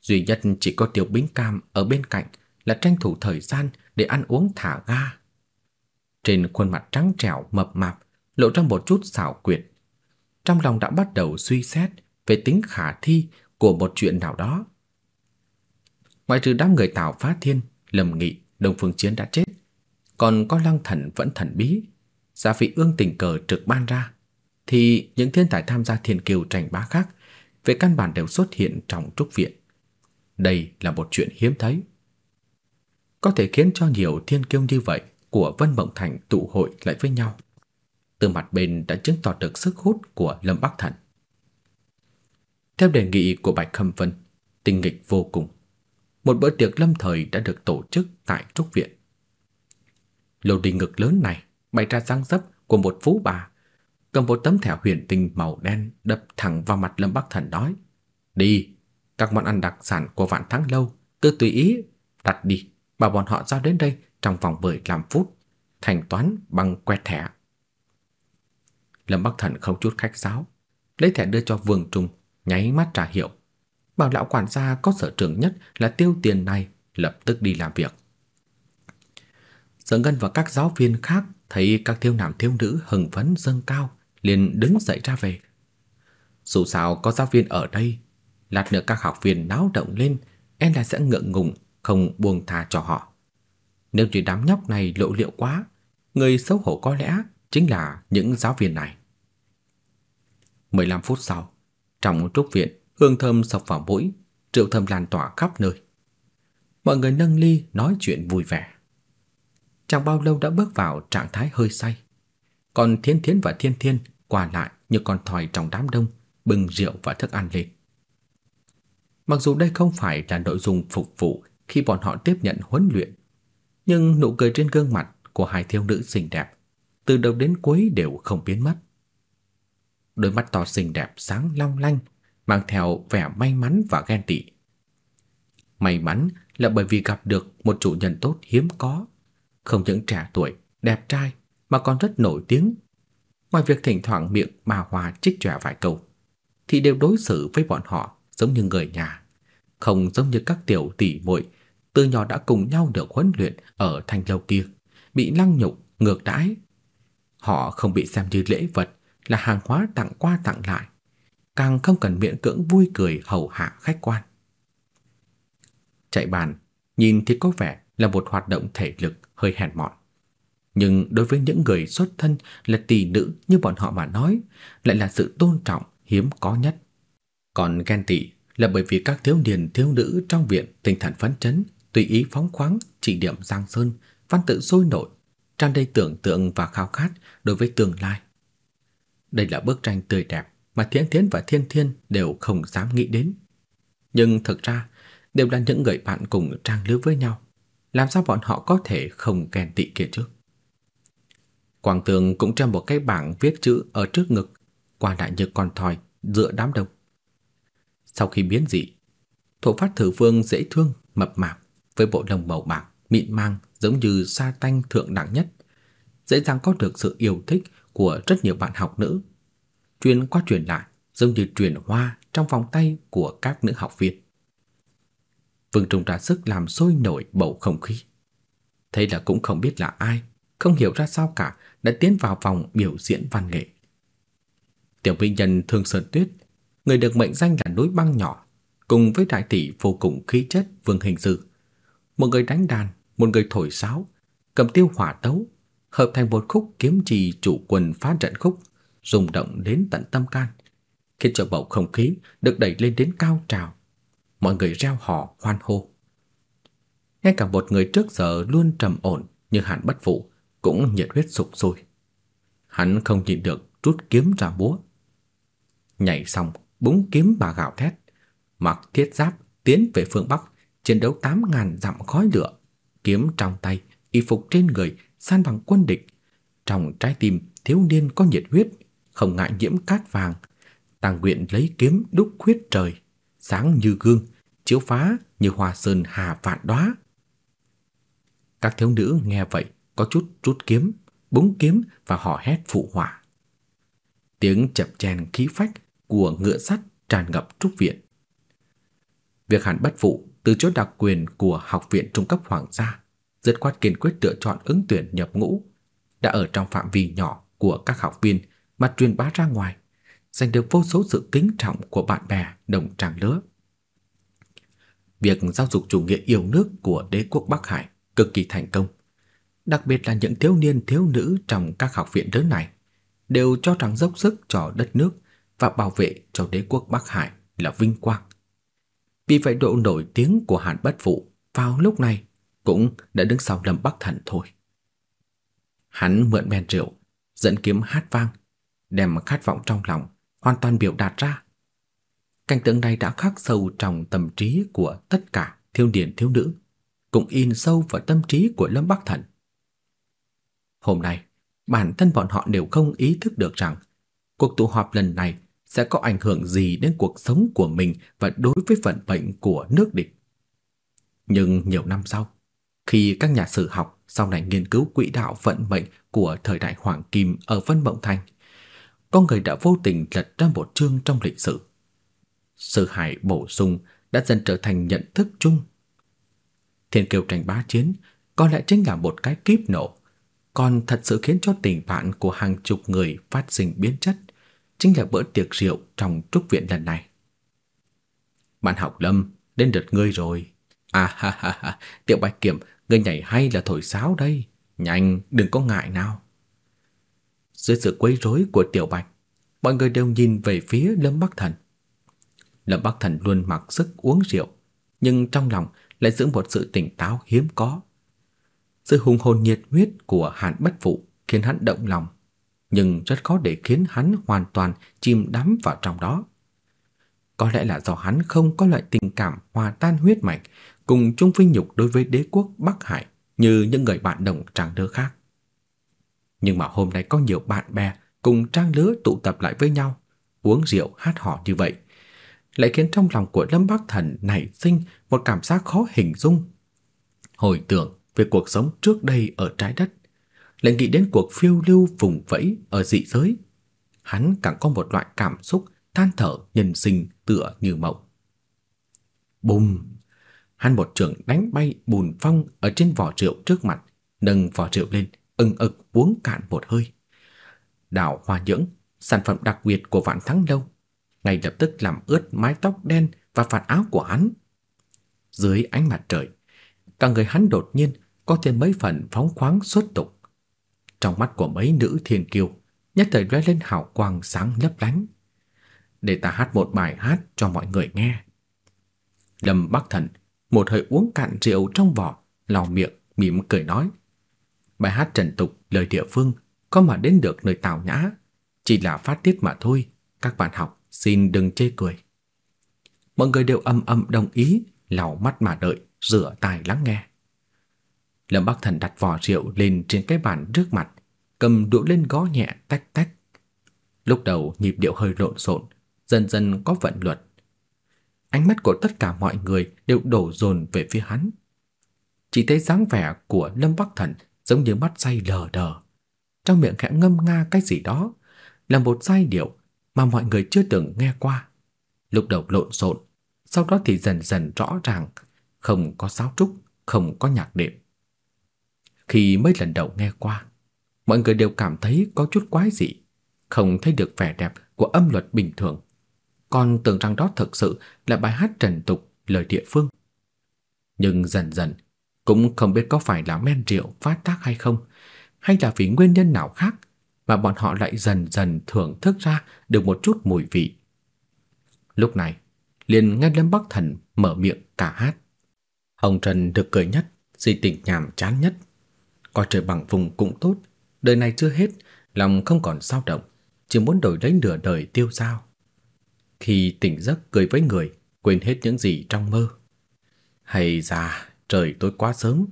Duy nhất chỉ có Tiểu Bính Cam ở bên cạnh là tranh thủ thời gian để ăn uống thả ga. Trên khuôn mặt trắng trẻo mập mạp lộ ra một chút xảo quyệt. Trong lòng đã bắt đầu suy xét về tính khả thi của một chuyện nào đó. Ngoài trừ đám người Tào Phá Thiên, Lâm Nghị, Đông Phương Chiến đã chết, còn có Lăng Thần vẫn thần bí, Gia vị Ương tình cờ trực ban ra, thì những thiên tài tham gia thiên kiều tranh bá khác về căn bản đều xuất hiện trong trúc viện. Đây là một chuyện hiếm thấy. Có thể khiến cho nhiều thiên kiêu như vậy của Vân Mộng Thành tụ hội lại với nhau. Từ mặt bên đã chứng tỏ được sức hút của Lâm Bắc Thần. Theo đề nghị của Bạch Khâm Vân, tình nghịch vô cùng. Một bữa tiệc lâm thời đã được tổ chức tại trúc viện. lầu đình ngực lớn này bày ra răng dấp của một phú bà, cầm một tấm thẻ huyền tinh màu đen đập thẳng vào mặt Lâm Bắc Thần nói: "Đi, các món ăn đặc sản của Vạn Thắng lâu, cứ tùy ý đặt đi, bảo bọn họ giao đến đây trong vòng 15 phút, thanh toán bằng quẹt thẻ." Lâm Bắc Thần không chút khách sáo, lấy thẻ đưa cho Vương Trung, nháy mắt trả hiệu. Bảo lão quản gia có sở trường nhất là tiêu tiền này, lập tức đi làm việc. Sở Ngân và các giáo viên khác thấy các thiếu nam thiếu nữ hừng phấn dâng cao, liền đứng dậy ra về. Dù sao có giáo viên ở đây, lát nữa các học viên náo động lên, em là sẽ ngượng ngùng, không buông tha cho họ. Nếu chỉ đám nhóc này lộ liễu quá, người xấu hổ có lẽ chính là những giáo viên này. 15 phút sau, trong trúc viện, hương thơm sộc vào mũi, rượu thơm lan tỏa khắp nơi. Mọi người nâng ly nói chuyện vui vẻ. Chẳng bao lâu đã bước vào trạng thái hơi say. Còn Thiên Thiến và Thiên Thiên qua lại như con thoi trong đám đông, bưng rượu và thức ăn lên. Mặc dù đây không phải là nội dung phục vụ khi bọn họ tiếp nhận huấn luyện, nhưng nụ cười trên gương mặt của hai thiếu nữ xinh đẹp từ đầu đến cuối đều không biến mất. Đôi mắt to xinh đẹp sáng long lanh, mang theo vẻ may mắn và ghen tị. May mắn là bởi vì gặp được một chủ nhân tốt hiếm có, không những trẻ tuổi, đẹp trai mà còn rất nổi tiếng. Ngoài việc thỉnh thoảng miệng bà hòa trích trẻ vài câu, thì đều đối xử với bọn họ giống như người nhà, không giống như các tiểu tỷ muội từ nhỏ đã cùng nhau được huấn luyện ở thành lâu kia, bị lăng nhục, ngược đãi. Họ không bị xem như lễ vật, là hàng hóa tặng qua tặng lại, càng không cần miễn cưỡng vui cười hầu hạ khách quan. Chạy bàn, nhìn thì có vẻ là một hoạt động thể lực hơi hèn mọn. Nhưng đối với những người xuất thân là tỷ nữ như bọn họ mà nói, lại là sự tôn trọng hiếm có nhất. Còn ghen tị là bởi vì các thiếu niên thiếu nữ trong viện tinh thần phấn chấn, tùy ý phóng khoáng, chỉ điểm giang sơn, văn tự sôi nổi, tràn đầy tưởng tượng và khao khát đối với tương lai. Đây là bức tranh tươi đẹp mà Thiến Thiến và Thiên Thiên đều không dám nghĩ đến. Nhưng thực ra, đều là những người bạn cùng trang lứa với nhau. Làm sao bọn họ có thể không ghen tị kia chứ? Quảng Tường cũng treo một cái bảng viết chữ ở trước ngực, qua lại như con thoi giữa đám đông. Sau khi biến dị, thổ phát thử vương dễ thương, mập mạp với bộ lông màu bạc, mịn màng giống như sa tanh thượng đẳng nhất, dễ dàng có được sự yêu thích của rất nhiều bạn học nữ. Truyền qua truyền lại, giống như truyền hoa trong vòng tay của các nữ học viên. Vương Trung ra sức làm sôi nổi bầu không khí. Thế là cũng không biết là ai, không hiểu ra sao cả, đã tiến vào vòng biểu diễn văn nghệ. Tiểu vĩ nhân Thương Sơn Tuyết, người được mệnh danh là núi băng nhỏ, cùng với đại tỷ vô cùng khí chất Vương Hình Sư, một người đánh đàn, một người thổi sáo, cầm tiêu hỏa tấu, hợp thành một khúc kiếm trì chủ quân phá trận khúc, rung động đến tận tâm can, khiến cho bầu không khí được đẩy lên đến cao trào. Mọi người reo hò hoan hô. Ngay cả một người trước giờ luôn trầm ổn như Hàn Bất Phụ cũng nhiệt huyết sục sôi. Hắn không nhịn được rút kiếm ra búa. Nhảy xong, búng kiếm bà gào thét, mặc thiết giáp tiến về phương Bắc, chiến đấu tám ngàn dặm khói lửa, kiếm trong tay, y phục trên người san bằng quân địch. Trong trái tim thiếu niên có nhiệt huyết, không ngại nhiễm cát vàng, tàng nguyện lấy kiếm đúc khuyết trời, sáng như gương, chiếu phá như hoa sơn hà vạn đóa. Các thiếu nữ nghe vậy có chút rút kiếm, búng kiếm và hò hét phụ họa. Tiếng chập chèn khí phách của ngựa sắt tràn ngập trúc viện. Việc Hàn Bất Phụ từ chỗ đặc quyền của Học viện Trung cấp Hoàng gia dứt khoát kiên quyết lựa chọn ứng tuyển nhập ngũ, đã ở trong phạm vi nhỏ của các học viên mà truyền bá ra ngoài, giành được vô số sự kính trọng của bạn bè đồng trang lứa. Việc giáo dục chủ nghĩa yêu nước của đế quốc Bắc Hải cực kỳ thành công, đặc biệt là những thiếu niên thiếu nữ trong các học viện lớn này đều cho rằng dốc sức cho đất nước và bảo vệ cho đế quốc Bắc Hải là vinh quang. Vì vậy độ nổi tiếng của Hàn Bất Phụ vào lúc này cũng đã đứng sau Lâm Bắc Thần thôi. Hắn mượn men rượu, dẫn kiếm hát vang, đem khát vọng trong lòng hoàn toàn biểu đạt ra. Cảnh tượng này đã khắc sâu trong tâm trí của tất cả thiếu niên thiếu nữ, cũng in sâu vào tâm trí của Lâm Bắc Thần. Hôm nay, bản thân bọn họ đều không ý thức được rằng cuộc tụ họp lần này sẽ có ảnh hưởng gì đến cuộc sống của mình và đối với vận mệnh của nước địch. Nhưng nhiều năm sau, khi các nhà sử học sau này nghiên cứu quỹ đạo vận mệnh của thời đại Hoàng Kim ở Vân Mộng Thành, có người đã vô tình lật ra một chương trong lịch sử. sự Hải bổ sung đã dần trở thành nhận thức chung. Thiên kiều tranh bá chiến có lẽ chính là một cái kíp nổ, còn thật sự khiến cho tình bạn của hàng chục người phát sinh biến chất, chính là bữa tiệc rượu trong trúc viện lần này. Bạn học Lâm, đến lượt ngươi rồi. À ha ha ha, Tiểu Bạch Kiểm, ngươi nhảy hay là thổi sáo đây? Nhanh, đừng có ngại nào. Dưới sự quấy rối của Tiểu Bạch, mọi người đều nhìn về phía Lâm Bắc Thần. Lâm Bắc Thần luôn mặc sức uống rượu, nhưng trong lòng lại giữ một sự tỉnh táo hiếm có. Sự hùng hồn nhiệt huyết của Hàn Bất Phụ khiến hắn động lòng, nhưng rất khó để khiến hắn hoàn toàn chìm đắm vào trong đó. Có lẽ là do hắn không có loại tình cảm hòa tan huyết mạch cùng chung vinh nhục đối với đế quốc Bắc Hải như những người bạn đồng trang lứa khác. Nhưng mà hôm nay có nhiều bạn bè cùng trang lứa tụ tập lại với nhau, uống rượu hát hò như vậy, lại khiến trong lòng của Lâm Bắc Thần nảy sinh một cảm giác khó hình dung. Hồi tưởng về cuộc sống trước đây ở trái đất, lại nghĩ đến cuộc phiêu lưu vùng vẫy ở dị giới, hắn càng có một loại cảm xúc than thở nhân sinh tựa như mộng. Bùm! Hắn một trường đánh bay bùn phong ở trên vỏ rượu trước mặt, nâng vỏ rượu lên, ưng ực uống cạn một hơi. Đào hoa nhưỡng, sản phẩm đặc biệt của Vạn Thắng Lâu, ngay lập tức làm ướt mái tóc đen và vạt áo của hắn. Dưới ánh mặt trời, cả người hắn đột nhiên có thêm mấy phần phóng khoáng xuất tục. Trong mắt của mấy nữ thiên kiều nhất thời lóe lên hào quang sáng lấp lánh. Để ta hát một bài hát cho mọi người nghe. Lâm Bắc Thần một hơi uống cạn rượu trong vỏ, lau miệng, mỉm cười nói: Bài hát trần tục lời địa phương có mà đến được nơi tào nhã, chỉ là phát tiết mà thôi, các bạn học xin đừng chê cười. Mọi người đều âm âm đồng ý, lau mắt mà đợi, rửa tai lắng nghe. Lâm Bắc Thần đặt vỏ rượu lên trên cái bàn trước mặt, cầm đũa lên gõ nhẹ tách tách. Lúc đầu nhịp điệu hơi lộn xộn, dần dần có vận luật. Ánh mắt của tất cả mọi người đều đổ dồn về phía hắn. Chỉ thấy dáng vẻ của Lâm Bắc Thần giống như mắt say lờ đờ. Trong miệng khẽ ngâm nga cái gì đó, là một giai điệu mà mọi người chưa từng nghe qua. Lúc đầu lộn xộn, sau đó thì dần dần rõ ràng, không có sáo trúc, không có nhạc đệm. Khi mấy lần đầu nghe qua, mọi người đều cảm thấy có chút quái dị, không thấy được vẻ đẹp của âm luật bình thường, còn tưởng rằng đó thực sự là bài hát trần tục lời địa phương. Nhưng dần dần, cũng không biết có phải là men rượu phát tác hay không, hay là vì nguyên nhân nào khác mà bọn họ lại dần dần thưởng thức ra được một chút mùi vị. Lúc này, liền nghe Lâm Bắc Thần mở miệng cả hát. Hồng Trần được cười nhất, di tình nhàm chán nhất. Coi trời bằng vùng cũng tốt, đời này chưa hết, lòng không còn sao động, chỉ muốn đổi lấy nửa đời tiêu dao. Khi tỉnh giấc cười với người, quên hết những gì trong mơ. Hay già, trời tối quá sớm,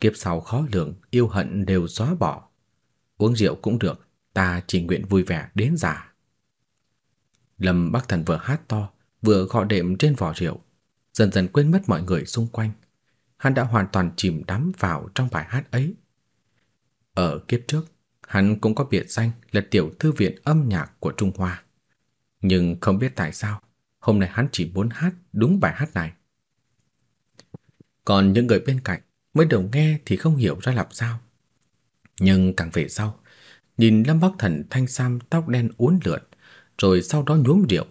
kiếp sau khó lường, yêu hận đều xóa bỏ. Uống rượu cũng được, ta chỉ nguyện vui vẻ đến già. Lâm Bắc Thần vừa hát to, vừa gõ đệm trên vỏ rượu, dần dần quên mất mọi người xung quanh. Hắn đã hoàn toàn chìm đắm vào trong bài hát ấy. Ở kiếp trước, hắn cũng có biệt danh là tiểu thư viện âm nhạc của Trung Hoa. Nhưng không biết tại sao, hôm nay hắn chỉ muốn hát đúng bài hát này. Còn những người bên cạnh mới đầu nghe thì không hiểu ra làm sao. Nhưng càng về sau, nhìn Lâm Bắc Thần thanh sam tóc đen uốn lượn, rồi sau đó nhuốm rượu,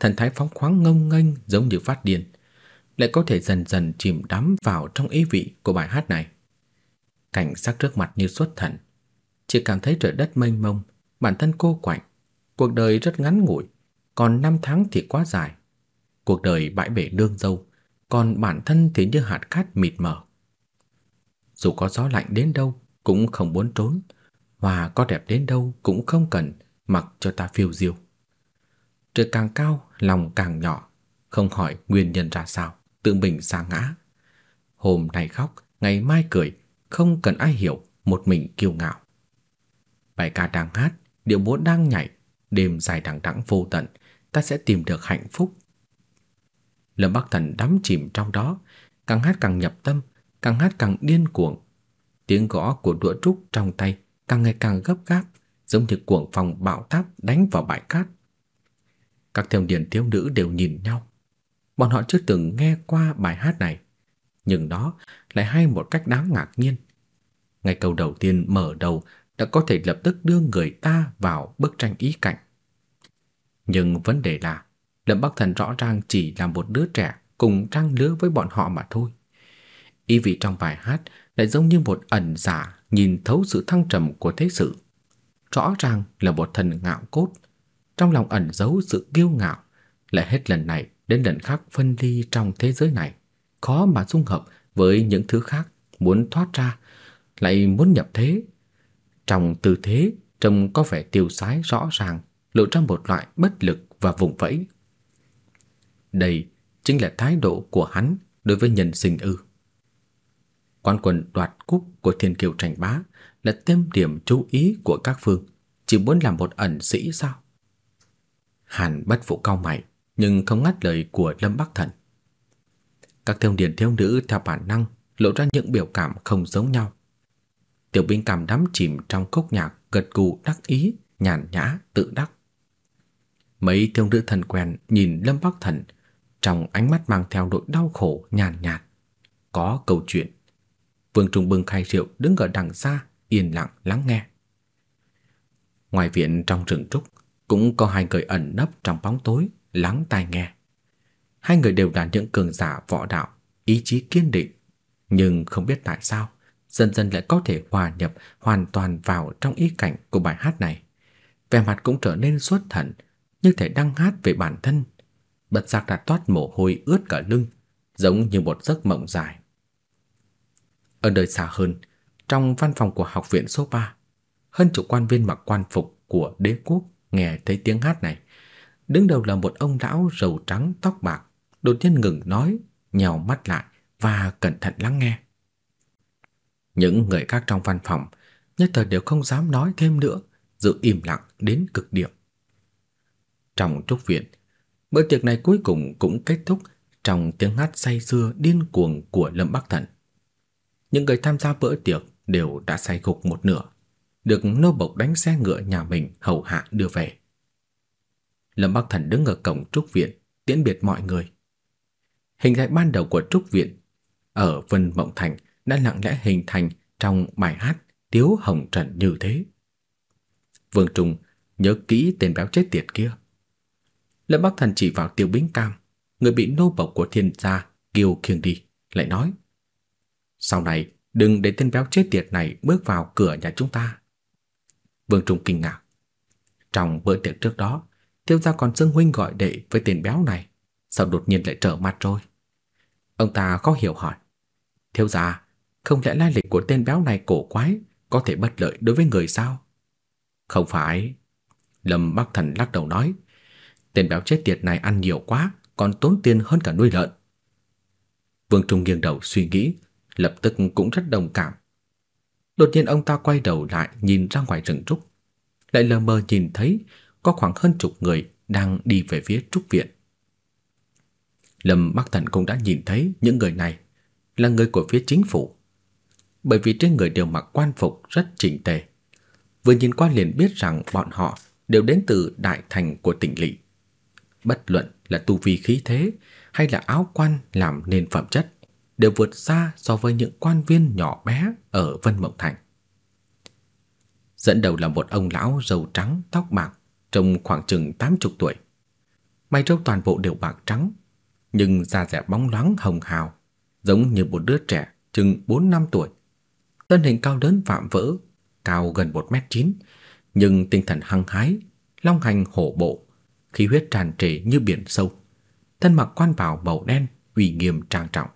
thần thái phóng khoáng ngông nghênh giống như phát điên, lại có thể dần dần chìm đắm vào trong ý vị của bài hát này. Cảnh sắc trước mặt như xuất thần, chỉ cảm thấy trời đất mênh mông, bản thân cô quạnh, cuộc đời rất ngắn ngủi, còn năm tháng thì quá dài. Cuộc đời bãi bể nương dâu, còn bản thân thì như hạt cát mịt mờ. Dù có gió lạnh đến đâu cũng không muốn trốn, hoa có đẹp đến đâu cũng không cần mặc cho ta phiêu diêu. Trời càng cao, lòng càng nhỏ, không hỏi nguyên nhân ra sao, tự mình sa ngã. Hôm nay khóc, ngày mai cười, không cần ai hiểu, một mình kiêu ngạo. Bài ca đang hát, điệu múa đang nhảy, đêm dài đằng đẵng vô tận, ta sẽ tìm được hạnh phúc. Lâm Bắc Thần đắm chìm trong đó, càng hát càng nhập tâm, càng hát càng điên cuồng. Tiếng gõ của đũa trúc trong tay càng ngày càng gấp gáp, giống như cuồng phong bạo táp đánh vào bãi cát. Các thiếu niên thiếu nữ đều nhìn nhau. Bọn họ chưa từng nghe qua bài hát này, nhưng đó lại hay một cách đáng ngạc nhiên. Ngay câu đầu tiên mở đầu đã có thể lập tức đưa người ta vào bức tranh ý cảnh. Nhưng vấn đề là Lâm Bắc Thần rõ ràng chỉ là một đứa trẻ cùng trang lứa với bọn họ mà thôi. Ý vị trong bài hát lại giống như một ẩn giả nhìn thấu sự thăng trầm của thế sự. Rõ ràng là một thần ngạo cốt, trong lòng ẩn giấu sự kiêu ngạo, lại hết lần này đến lần khác phân ly trong thế giới này, khó mà dung hợp với những thứ khác, muốn thoát ra, lại muốn nhập thế. Trong tư thế trông có vẻ tiêu sái rõ ràng, lộ ra một loại bất lực và vùng vẫy. Đây chính là thái độ của hắn đối với nhân sinh ư. Quan quân đoạt cúp của thiên kiều tranh bá là tâm điểm chú ý của các phương, chỉ muốn làm một ẩn sĩ sao? Hàn bất Vũ cao mày, nhưng không ngắt lời của Lâm Bắc Thần. Các thiếu niên thiếu nữ theo bản năng lộ ra những biểu cảm không giống nhau. Tiểu binh cảm đắm chìm trong khúc nhạc gật gù đắc ý, nhàn nhã, tự đắc. Mấy thiếu nữ thần quen nhìn Lâm Bắc Thần, trong ánh mắt mang theo nỗi đau khổ nhàn nhạt. Có câu chuyện. Vương Trung bưng khay rượu đứng ở đằng xa, yên lặng lắng nghe. Ngoài viện trong rừng trúc, cũng có hai người ẩn nấp trong bóng tối, lắng tai nghe. Hai người đều là những cường giả võ đạo, ý chí kiên định, nhưng không biết tại sao, dần dần lại có thể hòa nhập hoàn toàn vào trong ý cảnh của bài hát này. Vẻ mặt cũng trở nên xuất thần, như thể đang hát về bản thân. Bật giác đã toát mồ hôi ướt cả lưng, giống như một giấc mộng dài. Ở nơi xa hơn, trong văn phòng của học viện số 3, hơn chục quan viên mặc quan phục của đế quốc nghe thấy tiếng hát này. Đứng đầu là một ông lão râu trắng tóc bạc, đột nhiên ngừng nói, nhào mắt lại và cẩn thận lắng nghe. Những người khác trong văn phòng nhất thời đều không dám nói thêm nữa, giữ im lặng đến cực điểm. Trong trúc viện, bữa tiệc này cuối cùng cũng kết thúc trong tiếng hát say sưa điên cuồng của Lâm Bắc Thần. Những người tham gia bữa tiệc đều đã say gục một nửa, được nô bộc đánh xe ngựa nhà mình hầu hạ đưa về. Lâm Bắc Thần đứng ở cổng trúc viện, tiễn biệt mọi người. Hình dạng ban đầu của trúc viện ở Vân Mộng Thành đã lặng lẽ hình thành trong bài hát Tiếu Hồng Trần như thế. Vương Trung nhớ kỹ tên béo chết tiệt kia. Lâm Bắc Thần chỉ vào Tiêu Bính Cam, người bị nô bộc của thiên gia kêu khiêng đi, lại nói: "Sau này đừng để tên béo chết tiệt này bước vào cửa nhà chúng ta." Vương Trung kinh ngạc. Trong bữa tiệc trước đó, Tiêu gia còn xưng huynh gọi đệ với tên béo này, sao đột nhiên lại trở mặt rồi? Ông ta khó hiểu hỏi: "Thiếu gia, không lẽ lai lịch của tên béo này cổ quái, có thể bất lợi đối với người sao?" "Không phải." Lâm Bắc Thần lắc đầu nói, Tên béo chết tiệt này ăn nhiều quá, còn tốn tiền hơn cả nuôi lợn. Vương Trung nghiêng đầu suy nghĩ, lập tức cũng rất đồng cảm. Đột nhiên ông ta quay đầu lại nhìn ra ngoài rừng trúc, lại lờ mờ nhìn thấy có khoảng hơn chục người đang đi về phía trúc viện. Lâm Bắc Thần cũng đã nhìn thấy những người này là người của phía chính phủ, bởi vì trên người đều mặc quan phục rất chỉnh tề. Vừa nhìn qua liền biết rằng bọn họ đều đến từ đại thành của tỉnh lỵ bất luận là tu vi khí thế hay là áo quan làm nên phẩm chất, đều vượt xa so với những quan viên nhỏ bé ở Vân Mộng Thành. Dẫn đầu là một ông lão râu trắng tóc bạc, trông khoảng chừng 80 tuổi. Mái râu toàn bộ đều bạc trắng, nhưng da dẻ bóng loáng hồng hào, giống như một đứa trẻ chừng 4 năm tuổi. Thân hình cao lớn vạm vỡ, cao gần 1 mét 9, nhưng tinh thần hăng hái, long hành hổ bộ, khí huyết tràn trề như biển sâu. Thân mặc quan bào màu đen, uy nghiêm trang trọng.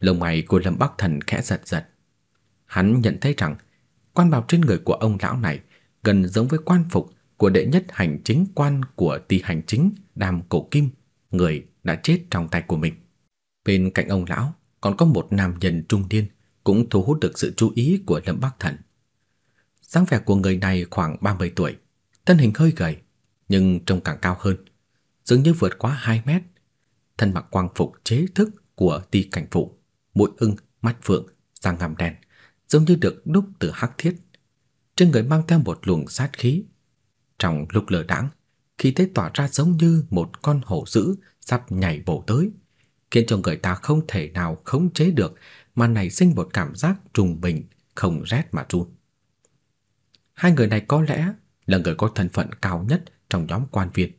Lông mày của Lâm Bắc Thần khẽ giật giật. Hắn nhận thấy rằng quan bào trên người của ông lão này gần giống với quan phục của đệ nhất hành chính quan của ty hành chính Đàm Cổ Kim, người đã chết trong tay của mình. Bên cạnh ông lão còn có một nam nhân trung niên cũng thu hút được sự chú ý của Lâm Bắc Thần. dáng vẻ của người này khoảng 30 tuổi, thân hình hơi gầy, nhưng trông càng cao hơn, dường như vượt quá 2 mét. Thân mặc quang phục chế thức của ty cảnh phụ, mũi ưng, mắt phượng, răng ngăm đen, giống như được đúc từ hắc thiết. Trên người mang theo một luồng sát khí. Trong lúc lờ đãng, khí thế tỏa ra giống như một con hổ dữ sắp nhảy bổ tới, khiến cho người ta không thể nào khống chế được mà nảy sinh một cảm giác trùng bình, không rét mà run. Hai người này có lẽ là người có thân phận cao nhất trong nhóm quan viên.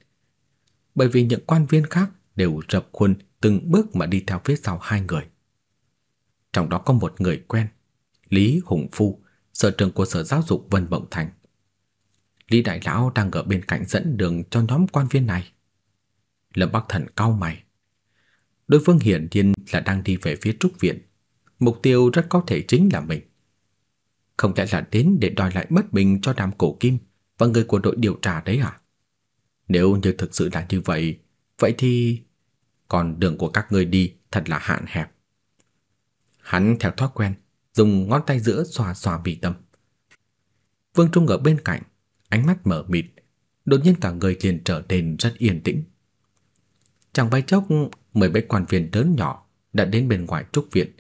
Bởi vì những quan viên khác đều rập khuôn từng bước mà đi theo phía sau hai người. Trong đó có một người quen, Lý Hùng Phu, sở trưởng của Sở Giáo dục Vân Mộng Thành. Lý Đại Lão đang ở bên cạnh dẫn đường cho nhóm quan viên này. Lâm Bắc Thần cau mày. Đối phương hiển nhiên là đang đi về phía trúc viện. Mục tiêu rất có thể chính là mình. Không lẽ là đến để đòi lại bất bình cho đám cổ kim và người của đội điều tra đấy à? Nếu như thực sự là như vậy, vậy thì... Còn đường của các người đi thật là hạn hẹp. Hắn theo thói quen, dùng ngón tay giữa xoa xoa bị tâm. Vương Trung ở bên cạnh, ánh mắt mở mịt, đột nhiên cả người liền trở nên rất yên tĩnh. Chẳng bay chốc, mười mấy quan viên lớn nhỏ đã đến bên ngoài trúc viện,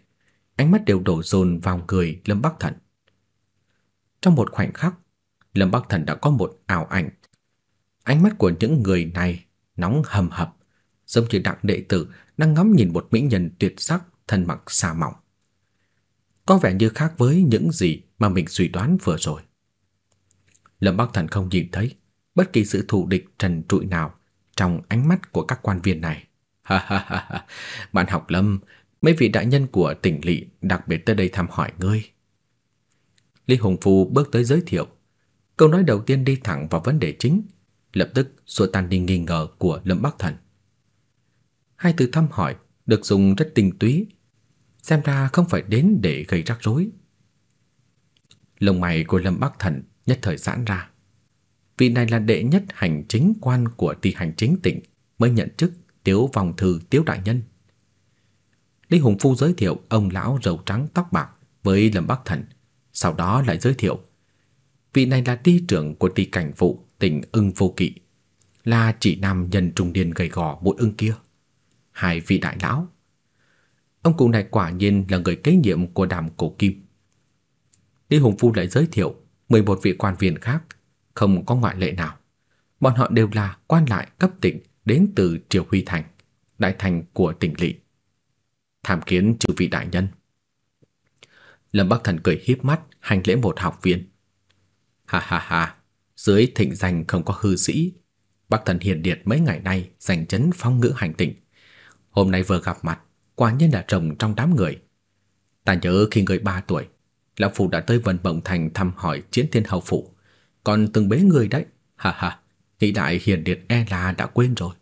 ánh mắt đều đổ dồn vào người Lâm Bắc Thần. Trong một khoảnh khắc, Lâm Bắc Thần đã có một ảo ảnh. Ánh mắt của những người này nóng hầm hập, giống như đặng đệ tử đang ngắm nhìn một mỹ nhân tuyệt sắc thân mặc xà mỏng. Có vẻ như khác với những gì mà mình suy đoán vừa rồi. Lâm Bắc Thần không nhìn thấy bất kỳ sự thù địch trần trụi nào trong ánh mắt của các quan viên này. Ha ha ha ha, bạn học Lâm, mấy vị đại nhân của tỉnh lỵ đặc biệt tới đây thăm hỏi ngươi. Lý Hùng Phu bước tới giới thiệu. Câu nói đầu tiên đi thẳng vào vấn đề chính, lập tức xua tan đi nghi ngờ của Lâm Bắc Thần. Hai từ thăm hỏi được dùng rất tinh túy, xem ra không phải đến để gây rắc rối. Lông mày của Lâm Bắc Thần nhất thời giãn ra. Vị này là đệ nhất hành chính quan của ty hành chính tỉnh mới nhận chức Tiếu vòng thư Tiếu đại nhân. Lý Hùng Phu giới thiệu ông lão râu trắng tóc bạc với Lâm Bắc Thần, sau đó lại giới thiệu vị này là ty trưởng của ty cảnh vụ tỉnh Ưng Vô Kỵ, là chỉ nam nhân trung niên gầy gò mũi ưng kia. Hai vị đại lão. Ông cụ này quả nhiên là người kế nhiệm của Đàm Cổ Kim. Lý Hùng Phu lại giới thiệu 11 vị quan viên khác, không có ngoại lệ nào. Bọn họ đều là quan lại cấp tỉnh đến từ Triều Huy Thành, đại thành của tỉnh lỵ. Tham kiến chư vị đại nhân. Lâm Bắc Thần cười híp mắt hành lễ một học viên. Ha ha ha, dưới thịnh danh không có hư sĩ, Bắc Thần hiền điệt mấy ngày nay giành chấn phong ngữ hành tỉnh. Hôm nay vừa gặp mặt, quả nhiên là rồng trong đám người. Ta nhớ khi người ba tuổi, lão phụ đã tới Vân Bổng Thành thăm hỏi chiến thiên hậu phụ, còn từng bế người đấy. Ha ha, nghĩ đại hiền điệt e là đã quên rồi.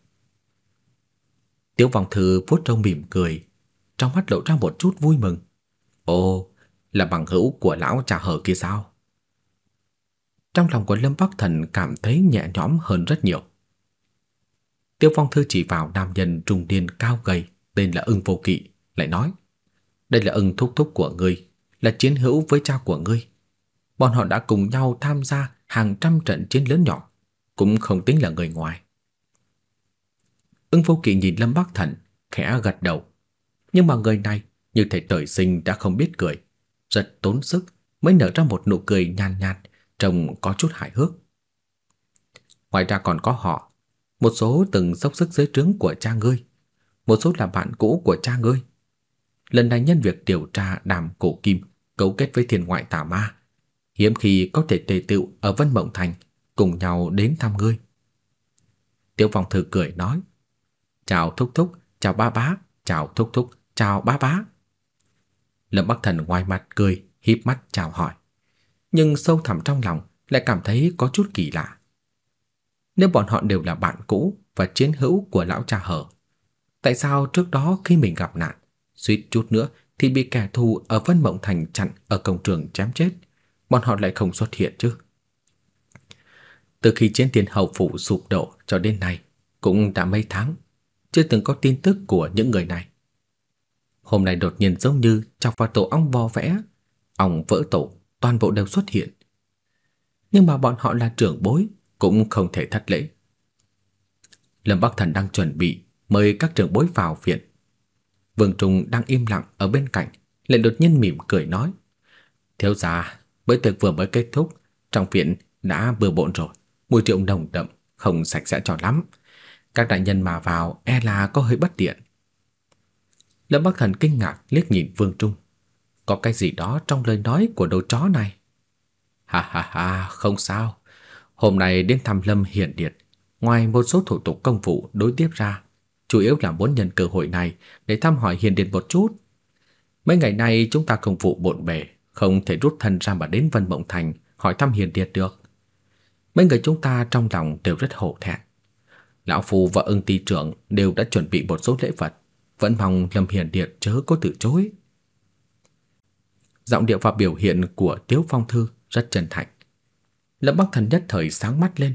Tiêu Vọng thư vuốt râu mỉm cười, trong mắt lộ ra một chút vui mừng. Ồ, là bằng hữu của lão trà hở kia sao? Trong lòng của Lâm Bắc Thần cảm thấy nhẹ nhõm hơn rất nhiều. Tiêu Phong Thư chỉ vào nam nhân trung niên cao gầy tên là Ưng Vô Kỵ, lại nói: "Đây là Ưng thúc thúc của ngươi, là chiến hữu với cha của ngươi. Bọn họ đã cùng nhau tham gia hàng trăm trận chiến lớn nhỏ, cũng không tính là người ngoài." Ưng Vô Kỵ nhìn Lâm Bắc Thần, khẽ gật đầu. Nhưng mà người này như thể trời sinh đã không biết cười, rất tốn sức mới nở ra một nụ cười nhàn nhạt, nhạt, trông có chút hài hước. Ngoài ra còn có họ, một số từng dốc sức dưới trướng của cha ngươi, một số là bạn cũ của cha ngươi. Lần này nhân việc điều tra đàm cổ kim cấu kết với thiên ngoại tà ma, hiếm khi có thể tề tựu ở Vân Mộng Thành cùng nhau đến thăm ngươi. Tiêu Phong Thư cười nói: "Chào thúc thúc, chào ba bá, chào thúc thúc, chào ba bá." Lâm Bắc Thần ngoài mặt cười, híp mắt chào hỏi. nhưng sâu thẳm trong lòng lại cảm thấy có chút kỳ lạ. Nếu bọn họ đều là bạn cũ và chiến hữu của lão cha hở, tại sao trước đó khi mình gặp nạn, suýt chút nữa thì bị kẻ thù ở Vân Mộng Thành chặn ở công trường chém chết, bọn họ lại không xuất hiện chứ? Từ khi chiến tiền hậu phủ sụp đổ cho đến nay, cũng đã mấy tháng, chưa từng có tin tức của những người này. Hôm nay đột nhiên giống như chọc vào tổ ong vò vẽ, ong vỡ tổ, toàn bộ đều xuất hiện. Nhưng mà bọn họ là trưởng bối, cũng không thể thất lễ. Lâm Bắc Thần đang chuẩn bị mời các trưởng bối vào viện. Vương Trung đang im lặng ở bên cạnh, lại đột nhiên mỉm cười nói: "Thiếu gia, bữa tiệc vừa mới kết thúc, trong viện đã bừa bộn rồi, mùi rượu nồng đậm, không sạch sẽ cho lắm. Các đại nhân mà vào e là có hơi bất tiện." Lâm Bắc Thần kinh ngạc liếc nhìn Vương Trung. Có cái gì đó trong lời nói của đầu chó này. Ha ha ha, không sao. Hôm nay đến thăm Lâm Hiển Điệt, ngoài một số thủ tục công vụ đối tiếp ra, chủ yếu là muốn nhân cơ hội này để thăm hỏi hiền điền một chút. Mấy ngày nay chúng ta công vụ bộn bề, không thể rút thân ra mà đến Vân Mộng Thành hỏi thăm hiền Điệt được. Mấy người chúng ta trong lòng đều rất hổ thẹn. Lão Phu và ưng ty trưởng đều đã chuẩn bị một số lễ vật, vẫn mong Lâm hiền Điệt chớ có từ chối. Giọng điệu và biểu hiện của Tiếu Phong Thư rất chân thành. Lâm Bắc Thần nhất thời sáng mắt lên,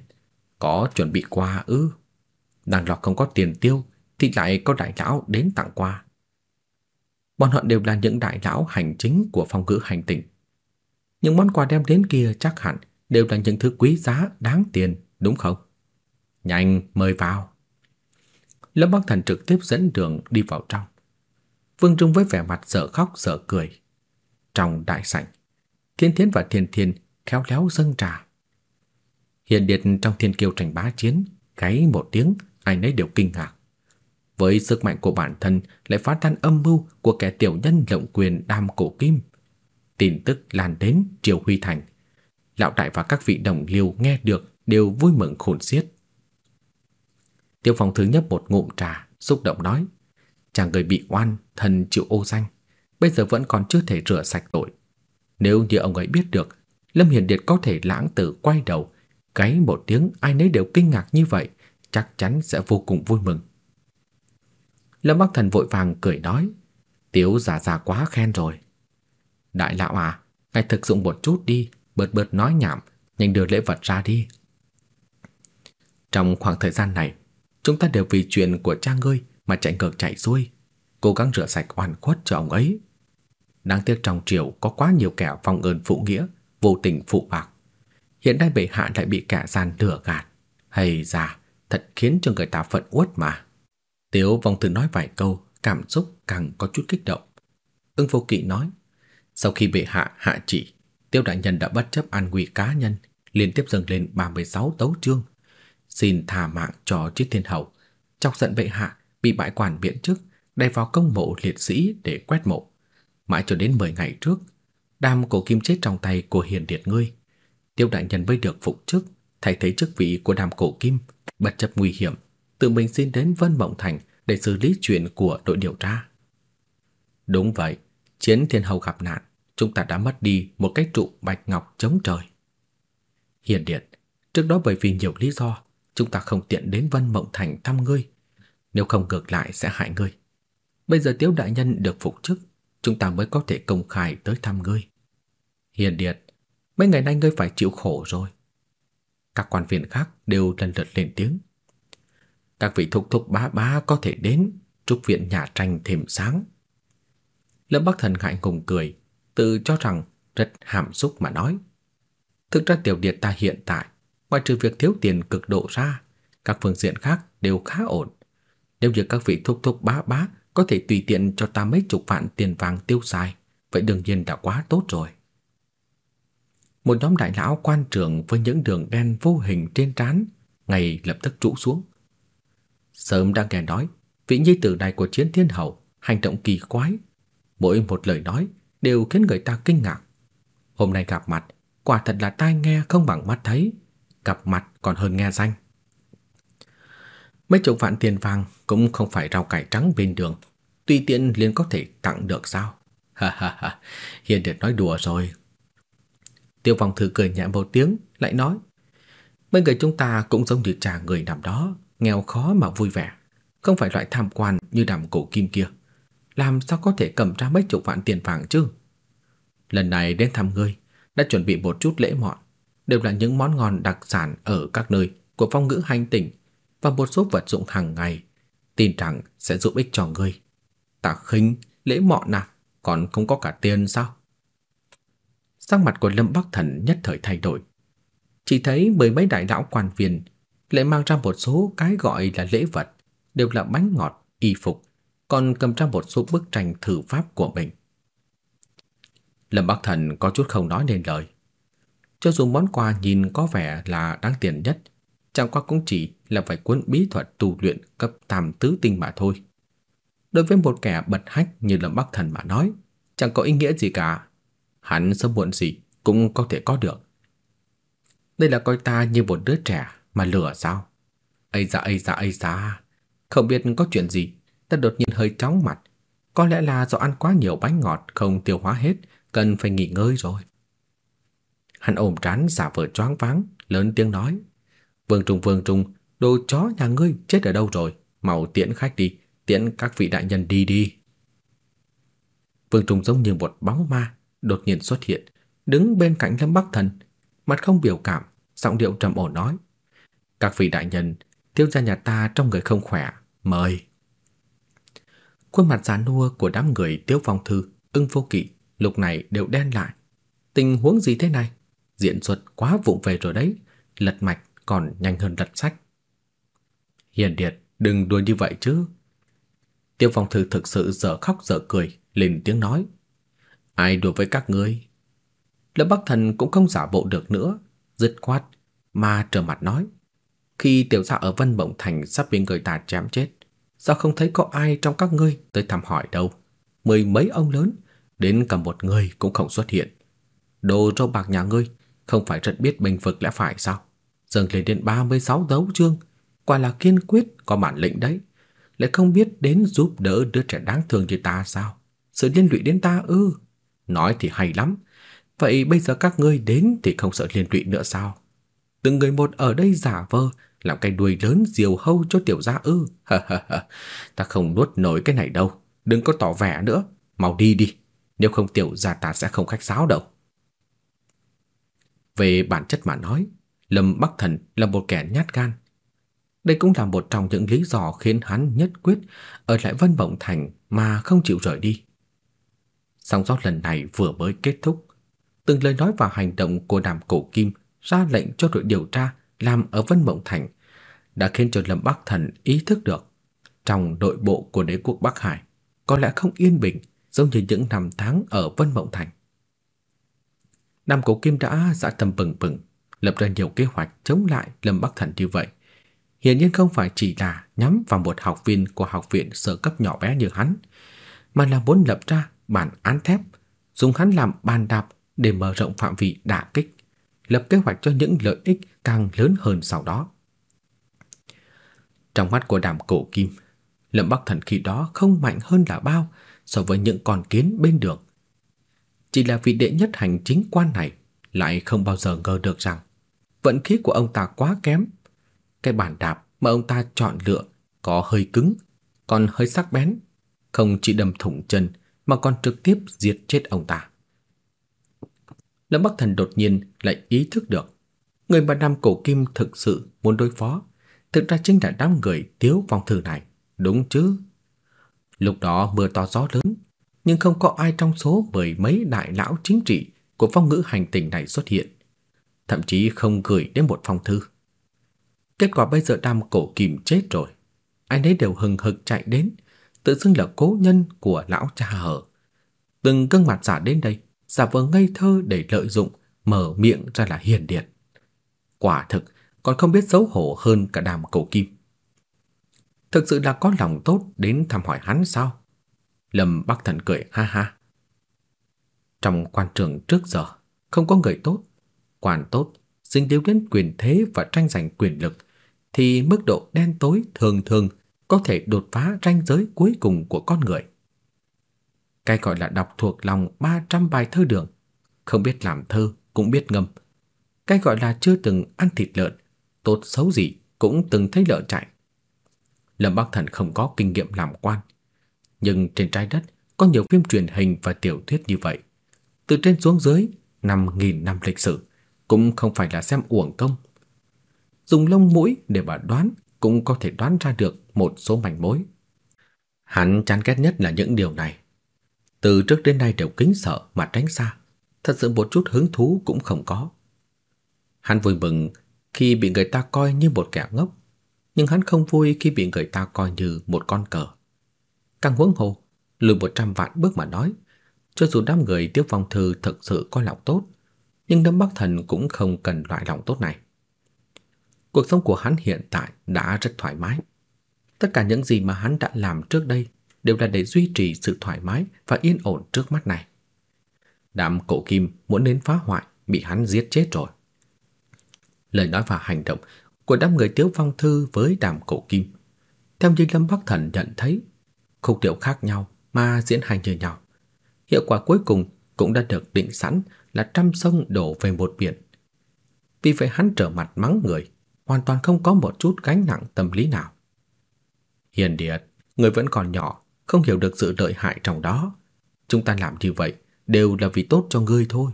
có chuẩn bị quà ư? Đang lọc không có tiền tiêu thì lại có đại lão đến tặng quà. Bọn họ đều là những đại lão hành chính của phong ngữ hành tinh. Những món quà đem đến kia chắc hẳn đều là những thứ quý giá đáng tiền, đúng không? Nhanh mời vào. Lâm Bắc Thần trực tiếp dẫn đường đi vào trong. Vương Trung với vẻ mặt sợ khóc sợ cười. Trong đại sảnh, Thiên Thiến và Thiên Thiên khéo léo dâng trà. Hiện điệt trong thiên kiêu tranh bá chiến, gáy một tiếng, ai nấy đều kinh ngạc. Với sức mạnh của bản thân lại phá tan âm mưu của kẻ tiểu nhân lộng quyền đam cổ kim. Tin tức lan đến Triều Huy Thành. Lão đại và các vị đồng liêu nghe được đều vui mừng khôn xiết. Tiêu Phong thứ nhấp một ngụm trà, xúc động nói: "Chàng người bị oan, thần chịu ô danh, bây giờ vẫn còn chưa thể rửa sạch tội. Nếu như ông ấy biết được, Lâm Hiền Điệt có thể lãng tử quay đầu, gáy một tiếng ai nấy đều kinh ngạc như vậy, chắc chắn sẽ vô cùng vui mừng." Lâm Bắc Thần vội vàng cười nói: "Tiếu giả giả quá khen rồi." "Đại lão à, ngài thực dụng một chút đi, bớt bớt nói nhảm, nhanh đưa lễ vật ra đi." Trong khoảng thời gian này, Chúng ta đều vì chuyện của cha ngươi mà chạy ngược chạy xuôi, cố gắng rửa sạch oan khuất cho ông ấy. Đáng tiếc trong triều có quá nhiều kẻ phong ơn phụ nghĩa, vô tình phụ bạc. Hiện nay bệ hạ lại bị kẻ gian lừa gạt. Hay già, thật khiến cho người ta phận uất mà. Tiểu vong từ nói vài câu, cảm xúc càng có chút kích động. Ưng vô kỵ nói, sau khi bệ hạ hạ chỉ, tiêu đại nhân đã bất chấp an nguy cá nhân, liên tiếp dâng lên 36 tấu chương, xin tha mạng cho Triết Thiên Hậu, chọc giận bệ hạ, bị bãi quản biện chức, đem vào công mộ liệt sĩ để quét mộ. Mãi cho đến 10 ngày trước, đam cổ kim chết trong tay của hiền điệt ngươi. Tiêu đại nhân mới được phục chức, thay thế chức vị của đam cổ kim, bất chấp nguy hiểm, tự mình xin đến Vân Mộng Thành để xử lý chuyện của đội điều tra. Đúng vậy, chiến thiên hầu gặp nạn, chúng ta đã mất đi một cái trụ bạch ngọc chống trời. Hiền điệt, trước đó bởi vì nhiều lý do, chúng ta không tiện đến Vân Mộng Thành thăm ngươi, nếu không ngược lại sẽ hại ngươi. Bây giờ Tiếu đại nhân được phục chức, chúng ta mới có thể công khai tới thăm ngươi. Hiền Điệt, mấy ngày nay ngươi phải chịu khổ rồi. Các quan viên khác đều lần lượt lên tiếng. Các vị thúc thúc bá bá có thể đến, trúc viện nhà tranh thêm sáng. Lâm Bắc Thần ngại ngùng cười, tự cho rằng rất hàm xúc mà nói. Thực ra tiểu điệt ta hiện tại Ngoài trừ việc thiếu tiền cực độ ra, các phương diện khác đều khá ổn. Nếu như các vị thúc thúc bá bá có thể tùy tiện cho ta mấy chục vạn tiền vàng tiêu xài, vậy đương nhiên đã quá tốt rồi. Một nhóm đại lão quan trường với những đường đen vô hình trên trán ngay lập tức trụ xuống. Sớm đang nghe nói, vị nhi tử này của chiến thiên hậu hành động kỳ quái, mỗi một lời nói đều khiến người ta kinh ngạc. Hôm nay gặp mặt, quả thật là tai nghe không bằng mắt thấy, gặp mặt còn hơn nghe danh. Mấy chục vạn tiền vàng cũng không phải rau cải trắng bên đường, tùy tiện liền có thể tặng được sao? Ha ha ha, Hiền Điệt nói đùa rồi. Tiêu Phong thử cười nhẹ một tiếng, lại nói: "Mấy người chúng ta cũng giống như trà người nằm đó, nghèo khó mà vui vẻ, không phải loại tham quan như đàm cổ kim kia. Làm sao có thể cầm ra mấy chục vạn tiền vàng chứ? Lần này đến thăm ngươi, đã chuẩn bị một chút lễ mọn, đều là những món ngon đặc sản ở các nơi của phong ngữ hành tỉnh và một số vật dụng hàng ngày, tin rằng sẽ giúp ích cho ngươi. Tạ khinh lễ mọn à, còn không có cả tiền sao? Sắc mặt của Lâm Bắc Thần nhất thời thay đổi. Chỉ thấy mười mấy đại lão quan viên lại mang ra một số cái gọi là lễ vật, đều là bánh ngọt, y phục, còn cầm ra một số bức tranh thử pháp của mình. Lâm Bắc Thần có chút không nói nên lời. Cho dù món quà nhìn có vẻ là đáng tiền nhất, chẳng qua cũng chỉ là vài cuốn bí thuật tu luyện cấp tam tứ tinh mà thôi. Đối với một kẻ bật hách như Lâm Bắc Thần mà nói, chẳng có ý nghĩa gì cả. Hắn sớm muộn gì cũng có thể có được. Đây là coi ta như một đứa trẻ mà lừa sao? Ây da ây da ây da, không biết có chuyện gì, ta đột nhiên hơi chóng mặt. Có lẽ là do ăn quá nhiều bánh ngọt không tiêu hóa hết, cần phải nghỉ ngơi rồi. Hắn ôm trán giả vờ choáng váng, lớn tiếng nói: "Vương Trung Vương Trung, đồ chó nhà ngươi chết ở đâu rồi? Mau tiễn khách đi, tiễn các vị đại nhân đi đi." Vương Trung giống như một bóng ma đột nhiên xuất hiện, đứng bên cạnh Lâm Bắc Thần, mặt không biểu cảm, giọng điệu trầm ổn nói: "Các vị đại nhân, thiếu gia nhà ta trong người không khỏe, mời." Khuôn mặt già nua của đám người Tiêu Phong thư, Ưng Vô Kỵ lúc này đều đen lại. Tình huống gì thế này? diện xuất quá vụng về rồi đấy, lật mạch còn nhanh hơn lật sách. Hiền Điệt, đừng đùa như vậy chứ. Tiêu Phong Thư thực sự dở khóc dở cười, lên tiếng nói. Ai đùa với các ngươi? Lâm Bắc Thần cũng không giả bộ được nữa, dứt khoát, mà trở mặt nói. Khi tiểu gia ở Vân Mộng Thành sắp bị người ta chém chết, sao không thấy có ai trong các ngươi tới thăm hỏi đâu? Mười mấy ông lớn, đến cả một người cũng không xuất hiện. Đồ râu bạc nhà ngươi không phải rất biết bình vực lẽ phải sao? Dâng lên đến 36 đấu chương, quả là kiên quyết có bản lĩnh đấy. Lại không biết đến giúp đỡ đứa trẻ đáng thương như ta sao? Sự liên lụy đến ta ư? Nói thì hay lắm. Vậy bây giờ các ngươi đến thì không sợ liên lụy nữa sao? Từng người một ở đây giả vờ làm cái đuôi lớn diều hâu cho tiểu gia ư? ta không nuốt nổi cái này đâu, đừng có tỏ vẻ nữa, mau đi đi, nếu không tiểu gia ta sẽ không khách sáo đâu. Về bản chất mà nói, Lâm Bắc Thần là một kẻ nhát gan. Đây cũng là một trong những lý do khiến hắn nhất quyết ở lại Vân Bổng Thành mà không chịu rời đi. Song gió lần này vừa mới kết thúc, từng lời nói và hành động của Đàm Cổ Kim ra lệnh cho đội điều tra làm ở Vân Mộng Thành đã khiến cho Lâm Bắc Thần ý thức được trong nội bộ của đế quốc Bắc Hải có lẽ không yên bình giống như những năm tháng ở Vân Mộng Thành. Nam Cổ Kim đã dạ tâm bừng bừng, lập ra nhiều kế hoạch chống lại Lâm Bắc Thần như vậy. Hiển nhiên không phải chỉ là nhắm vào một học viên của học viện sơ cấp nhỏ bé như hắn, mà là muốn lập ra bản án thép, dùng hắn làm bàn đạp để mở rộng phạm vi đả kích, lập kế hoạch cho những lợi ích càng lớn hơn sau đó. Trong mắt của Đàm Cổ Kim, Lâm Bắc Thần khi đó không mạnh hơn là bao so với những con kiến bên đường. Chỉ là vị đệ nhất hành chính quan này lại không bao giờ ngờ được rằng vận khí của ông ta quá kém. Cái bàn đạp mà ông ta chọn lựa có hơi cứng, còn hơi sắc bén, không chỉ đâm thủng chân mà còn trực tiếp giết chết ông ta. Lâm Bắc Thần đột nhiên lại ý thức được, người mà Nam Cổ Kim thực sự muốn đối phó, thực ra chính là đám người Tiếu Phong Thư này, đúng chứ? Lúc đó mưa to gió lớn, nhưng không có ai trong số mười mấy đại lão chính trị của phong ngữ hành tinh này xuất hiện, thậm chí không gửi đến một phong thư. Kết quả bây giờ Đam Cổ Kim chết rồi, ai ấy đều hừng hực chạy đến, tự xưng là cố nhân của lão cha hở. Từng gương mặt giả đến đây, giả vờ ngây thơ để lợi dụng, mở miệng ra là hiền điệt. Quả thực còn không biết xấu hổ hơn cả Đàm Cổ Kim. Thực sự là có lòng tốt đến thăm hỏi hắn sao? Lâm Bắc Thần cười ha ha. Trong quan trường trước giờ, không có người tốt. Quan tốt, dính líu đến quyền thế và tranh giành quyền lực, thì mức độ đen tối thường thường có thể đột phá ranh giới cuối cùng của con người. Cái gọi là đọc thuộc lòng 300 bài thơ đường, không biết làm thơ cũng biết ngâm. Cái gọi là chưa từng ăn thịt lợn, tốt xấu gì cũng từng thấy lợn chạy. Lâm Bắc Thần không có kinh nghiệm làm quan, nhưng trên trái đất có nhiều phim truyền hình và tiểu thuyết như vậy. Từ trên xuống dưới, 5.000 năm lịch sử cũng không phải là xem uổng công. Dùng lông mũi để mà đoán cũng có thể đoán ra được một số manh mối. Hắn chán ghét nhất là những điều này. Từ trước đến nay đều kính sợ mà tránh xa, thật sự một chút hứng thú cũng không có. Hắn vui mừng khi bị người ta coi như một kẻ ngốc, nhưng hắn không vui khi bị người ta coi như một con cờ. Càng huống hồ, lùi một trăm vạn bước mà nói, cho dù đám người Tiêu Phong Thư thực sự có lòng tốt, nhưng Lâm Bắc Thần cũng không cần loại lòng tốt này. Cuộc sống của hắn hiện tại đã rất thoải mái. Tất cả những gì mà hắn đã làm trước đây đều là để duy trì sự thoải mái và yên ổn trước mắt này. Đám cổ kim muốn đến phá hoại bị hắn giết chết rồi. Lời nói và hành động của đám người Tiếu Phong Thư với đàm cổ kim. Theo như Lâm Bắc Thần nhận thấy, khúc điệu khác nhau mà diễn hành như nhau. Hiệu quả cuối cùng cũng đã được định sẵn là trăm sông đổ về một biển. Vì vậy hắn trở mặt mắng người, hoàn toàn không có một chút gánh nặng tâm lý nào. Hiền Điệt, người vẫn còn nhỏ, không hiểu được sự lợi hại trong đó. Chúng ta làm như vậy đều là vì tốt cho ngươi thôi.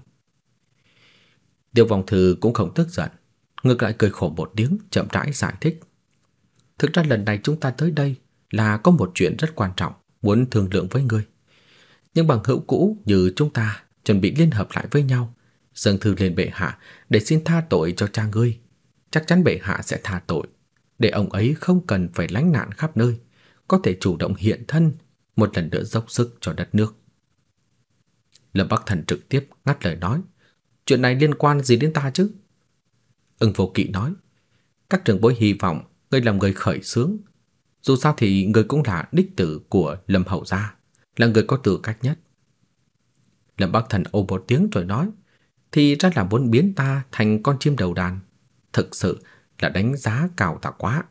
Tiêu Vong Thư cũng không tức giận, ngược lại cười khổ một tiếng, chậm rãi giải thích. Thực ra lần này chúng ta tới đây là có một chuyện rất quan trọng, muốn thương lượng với ngươi. Nhưng bằng hữu cũ như chúng ta chuẩn bị liên hợp lại với nhau, dâng thư lên bệ hạ để xin tha tội cho cha ngươi. Chắc chắn bệ hạ sẽ tha tội, để ông ấy không cần phải lánh nạn khắp nơi, có thể chủ động hiện thân, một lần nữa dốc sức cho đất nước. Lâm Bắc Thần trực tiếp ngắt lời nói, chuyện này liên quan gì đến ta chứ? Ưng vô kỵ nói, các trưởng bối hy vọng ngươi làm người khởi xướng. Dù sao thì ngươi cũng là đích tử của Lâm Hậu gia, là người có tư cách nhất. Lâm Bắc Thần ôm một tiếng rồi nói, thì ra là muốn biến ta thành con chim đầu đàn. Thực sự là đánh giá cao ta quá.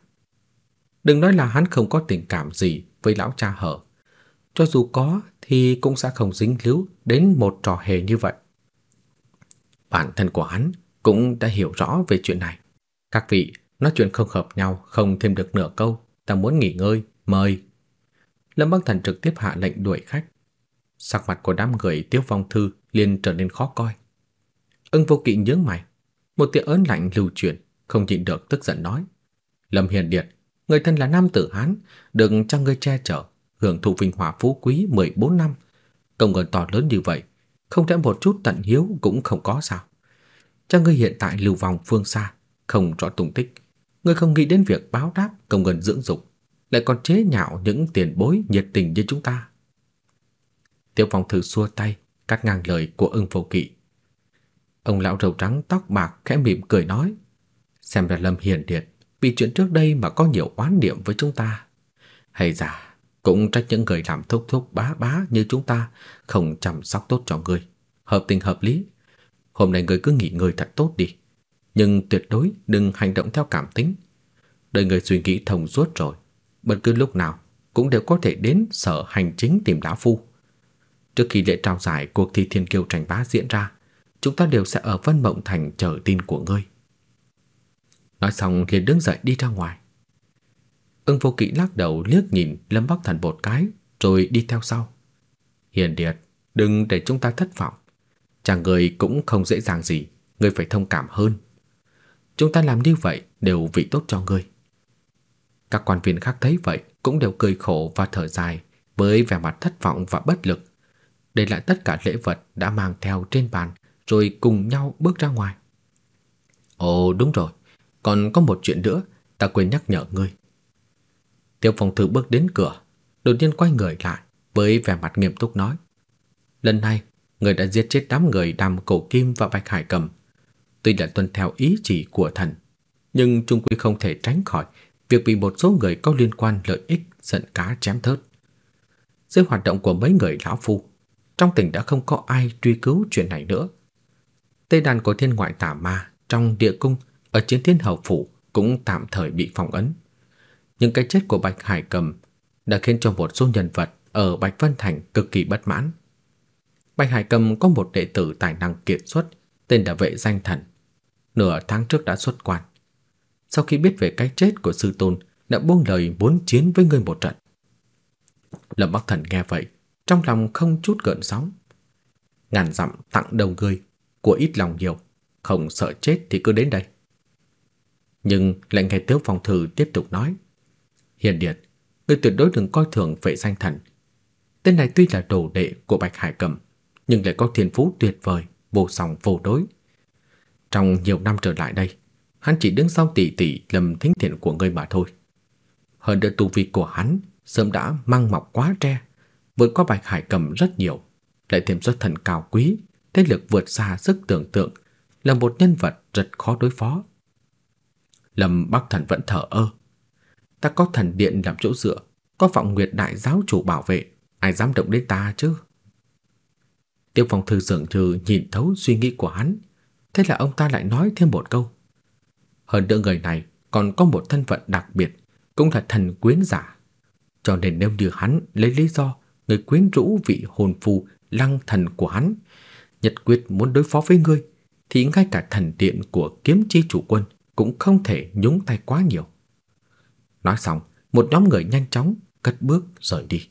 Đừng nói là hắn không có tình cảm gì với lão cha hở. Cho dù có thì cũng sẽ không dính líu đến một trò hề như vậy. Bản thân của hắn cũng đã hiểu rõ về chuyện này. Các vị nói chuyện không hợp nhau, không thêm được nửa câu, ta muốn nghỉ ngơi, mời. Lâm Bắc Thần trực tiếp hạ lệnh đuổi khách. Sắc mặt của đám người Tiêu Phong Thư liền trở nên khó coi. Ưng Vô Kỵ nhướng mày, một tia ớn lạnh lưu truyền, không nhịn được tức giận nói: "Lâm Hiền Điệt, người thân là nam tử Hán, được cho ngươi che chở, hưởng thụ vinh hoa phú quý 14 năm, công ơn to lớn như vậy, không thể một chút tận hiếu cũng không có sao? Cha ngươi hiện tại lưu vong phương xa, không rõ tung tích, ngươi không nghĩ đến việc báo đáp công ơn dưỡng dục, lại còn chế nhạo những tiền bối nhiệt tình như chúng ta." Tiêu Phong thử xua tay, cắt ngang lời của Ưng Vô Kỵ. Ông lão râu trắng tóc bạc khẽ mỉm cười nói: "Xem ra Lâm Hiền Điệt vì chuyện trước đây mà có nhiều oán niệm với chúng ta. Hay giả, cũng trách những người làm thúc thúc bá bá như chúng ta không chăm sóc tốt cho người, hợp tình hợp lý. Hôm nay người cứ nghỉ ngơi thật tốt đi, nhưng tuyệt đối đừng hành động theo cảm tính. Đợi người suy nghĩ thông suốt rồi, bất cứ lúc nào cũng đều có thể đến sở hành chính tìm lão phu. Trước khi lễ trao giải cuộc thi thiên kiêu tranh bá diễn ra, chúng ta đều sẽ ở Vân Mộng Thành chờ tin của ngươi. Nói xong liền đứng dậy đi ra ngoài. Ưng vô kỵ lắc đầu liếc nhìn Lâm Bắc Thần một cái, rồi đi theo sau. Hiền Điệt, đừng để chúng ta thất vọng. Chàng người cũng không dễ dàng gì, ngươi phải thông cảm hơn. Chúng ta làm như vậy đều vì tốt cho ngươi. Các quan viên khác thấy vậy cũng đều cười khổ và thở dài với vẻ mặt thất vọng và bất lực. Để lại tất cả lễ vật đã mang theo trên bàn rồi cùng nhau bước ra ngoài. Ồ đúng rồi, còn có một chuyện nữa ta quên nhắc nhở ngươi. Tiêu Phong Thư bước đến cửa, đột nhiên quay người lại với vẻ mặt nghiêm túc nói: "Lần này, người đã giết chết đám người Đàm Cổ Kim và Bạch Hải Cầm. Tuy đã tuân theo ý chỉ của thần, nhưng chung quy không thể tránh khỏi việc bị một số người có liên quan lợi ích giận cá chém thớt. Dưới hoạt động của mấy người lão phu, trong tỉnh đã không có ai truy cứu chuyện này nữa. Tây đàn của thiên ngoại tả ma trong địa cung ở chiến thiên hậu phủ cũng tạm thời bị phong ấn. Nhưng cái chết của Bạch Hải Cầm đã khiến cho một số nhân vật ở Bạch Vân Thành cực kỳ bất mãn. Bạch Hải Cầm có một đệ tử tài năng kiệt xuất, tên là Vệ Danh Thần, nửa tháng trước đã xuất quan. Sau khi biết về cái chết của sư tôn, đã buông lời muốn chiến với ngươi một trận. Lâm Bắc Thần nghe vậy, trong lòng không chút gợn sóng. Ngàn dặm tặng đầu ngươi, của ít lòng nhiều, không sợ chết thì cứ đến đây. Nhưng lại nghe Tiếu Phong Thư tiếp tục nói. Hiền Điệt, ngươi tuyệt đối đừng coi thường vệ danh thần. Tên này tuy là đồ đệ của Bạch Hải Cầm, nhưng lại có thiên phú tuyệt vời, vô song vô đối. Trong nhiều năm trở lại đây, hắn chỉ đứng sau tỷ tỷ lâm thính thiện của ngươi mà thôi. Hơn nữa tu vi của hắn sớm đã mang mọc quá tre, vượt qua Bạch Hải Cầm rất nhiều, lại thêm xuất thần cao quý, thế lực vượt xa sức tưởng tượng, là một nhân vật rất khó đối phó. Lâm Bắc Thần vẫn thở ơ. Ta có thần điện làm chỗ dựa, có vọng nguyệt đại giáo chủ bảo vệ, ai dám động đến ta chứ? Tiêu Phong Thư dường như nhìn thấu suy nghĩ của hắn, thế là ông ta lại nói thêm một câu. Hơn nữa người này còn có một thân phận đặc biệt, cũng là thần quyến giả. Cho nên nếu như hắn lấy lý do người quyến rũ vị hồn phù lăng thần của hắn, nhất quyết muốn đối phó với ngươi, thì ngay cả thần điện của kiếm chi chủ quân cũng không thể nhúng tay quá nhiều. Nói xong, một nhóm người nhanh chóng cất bước rời đi.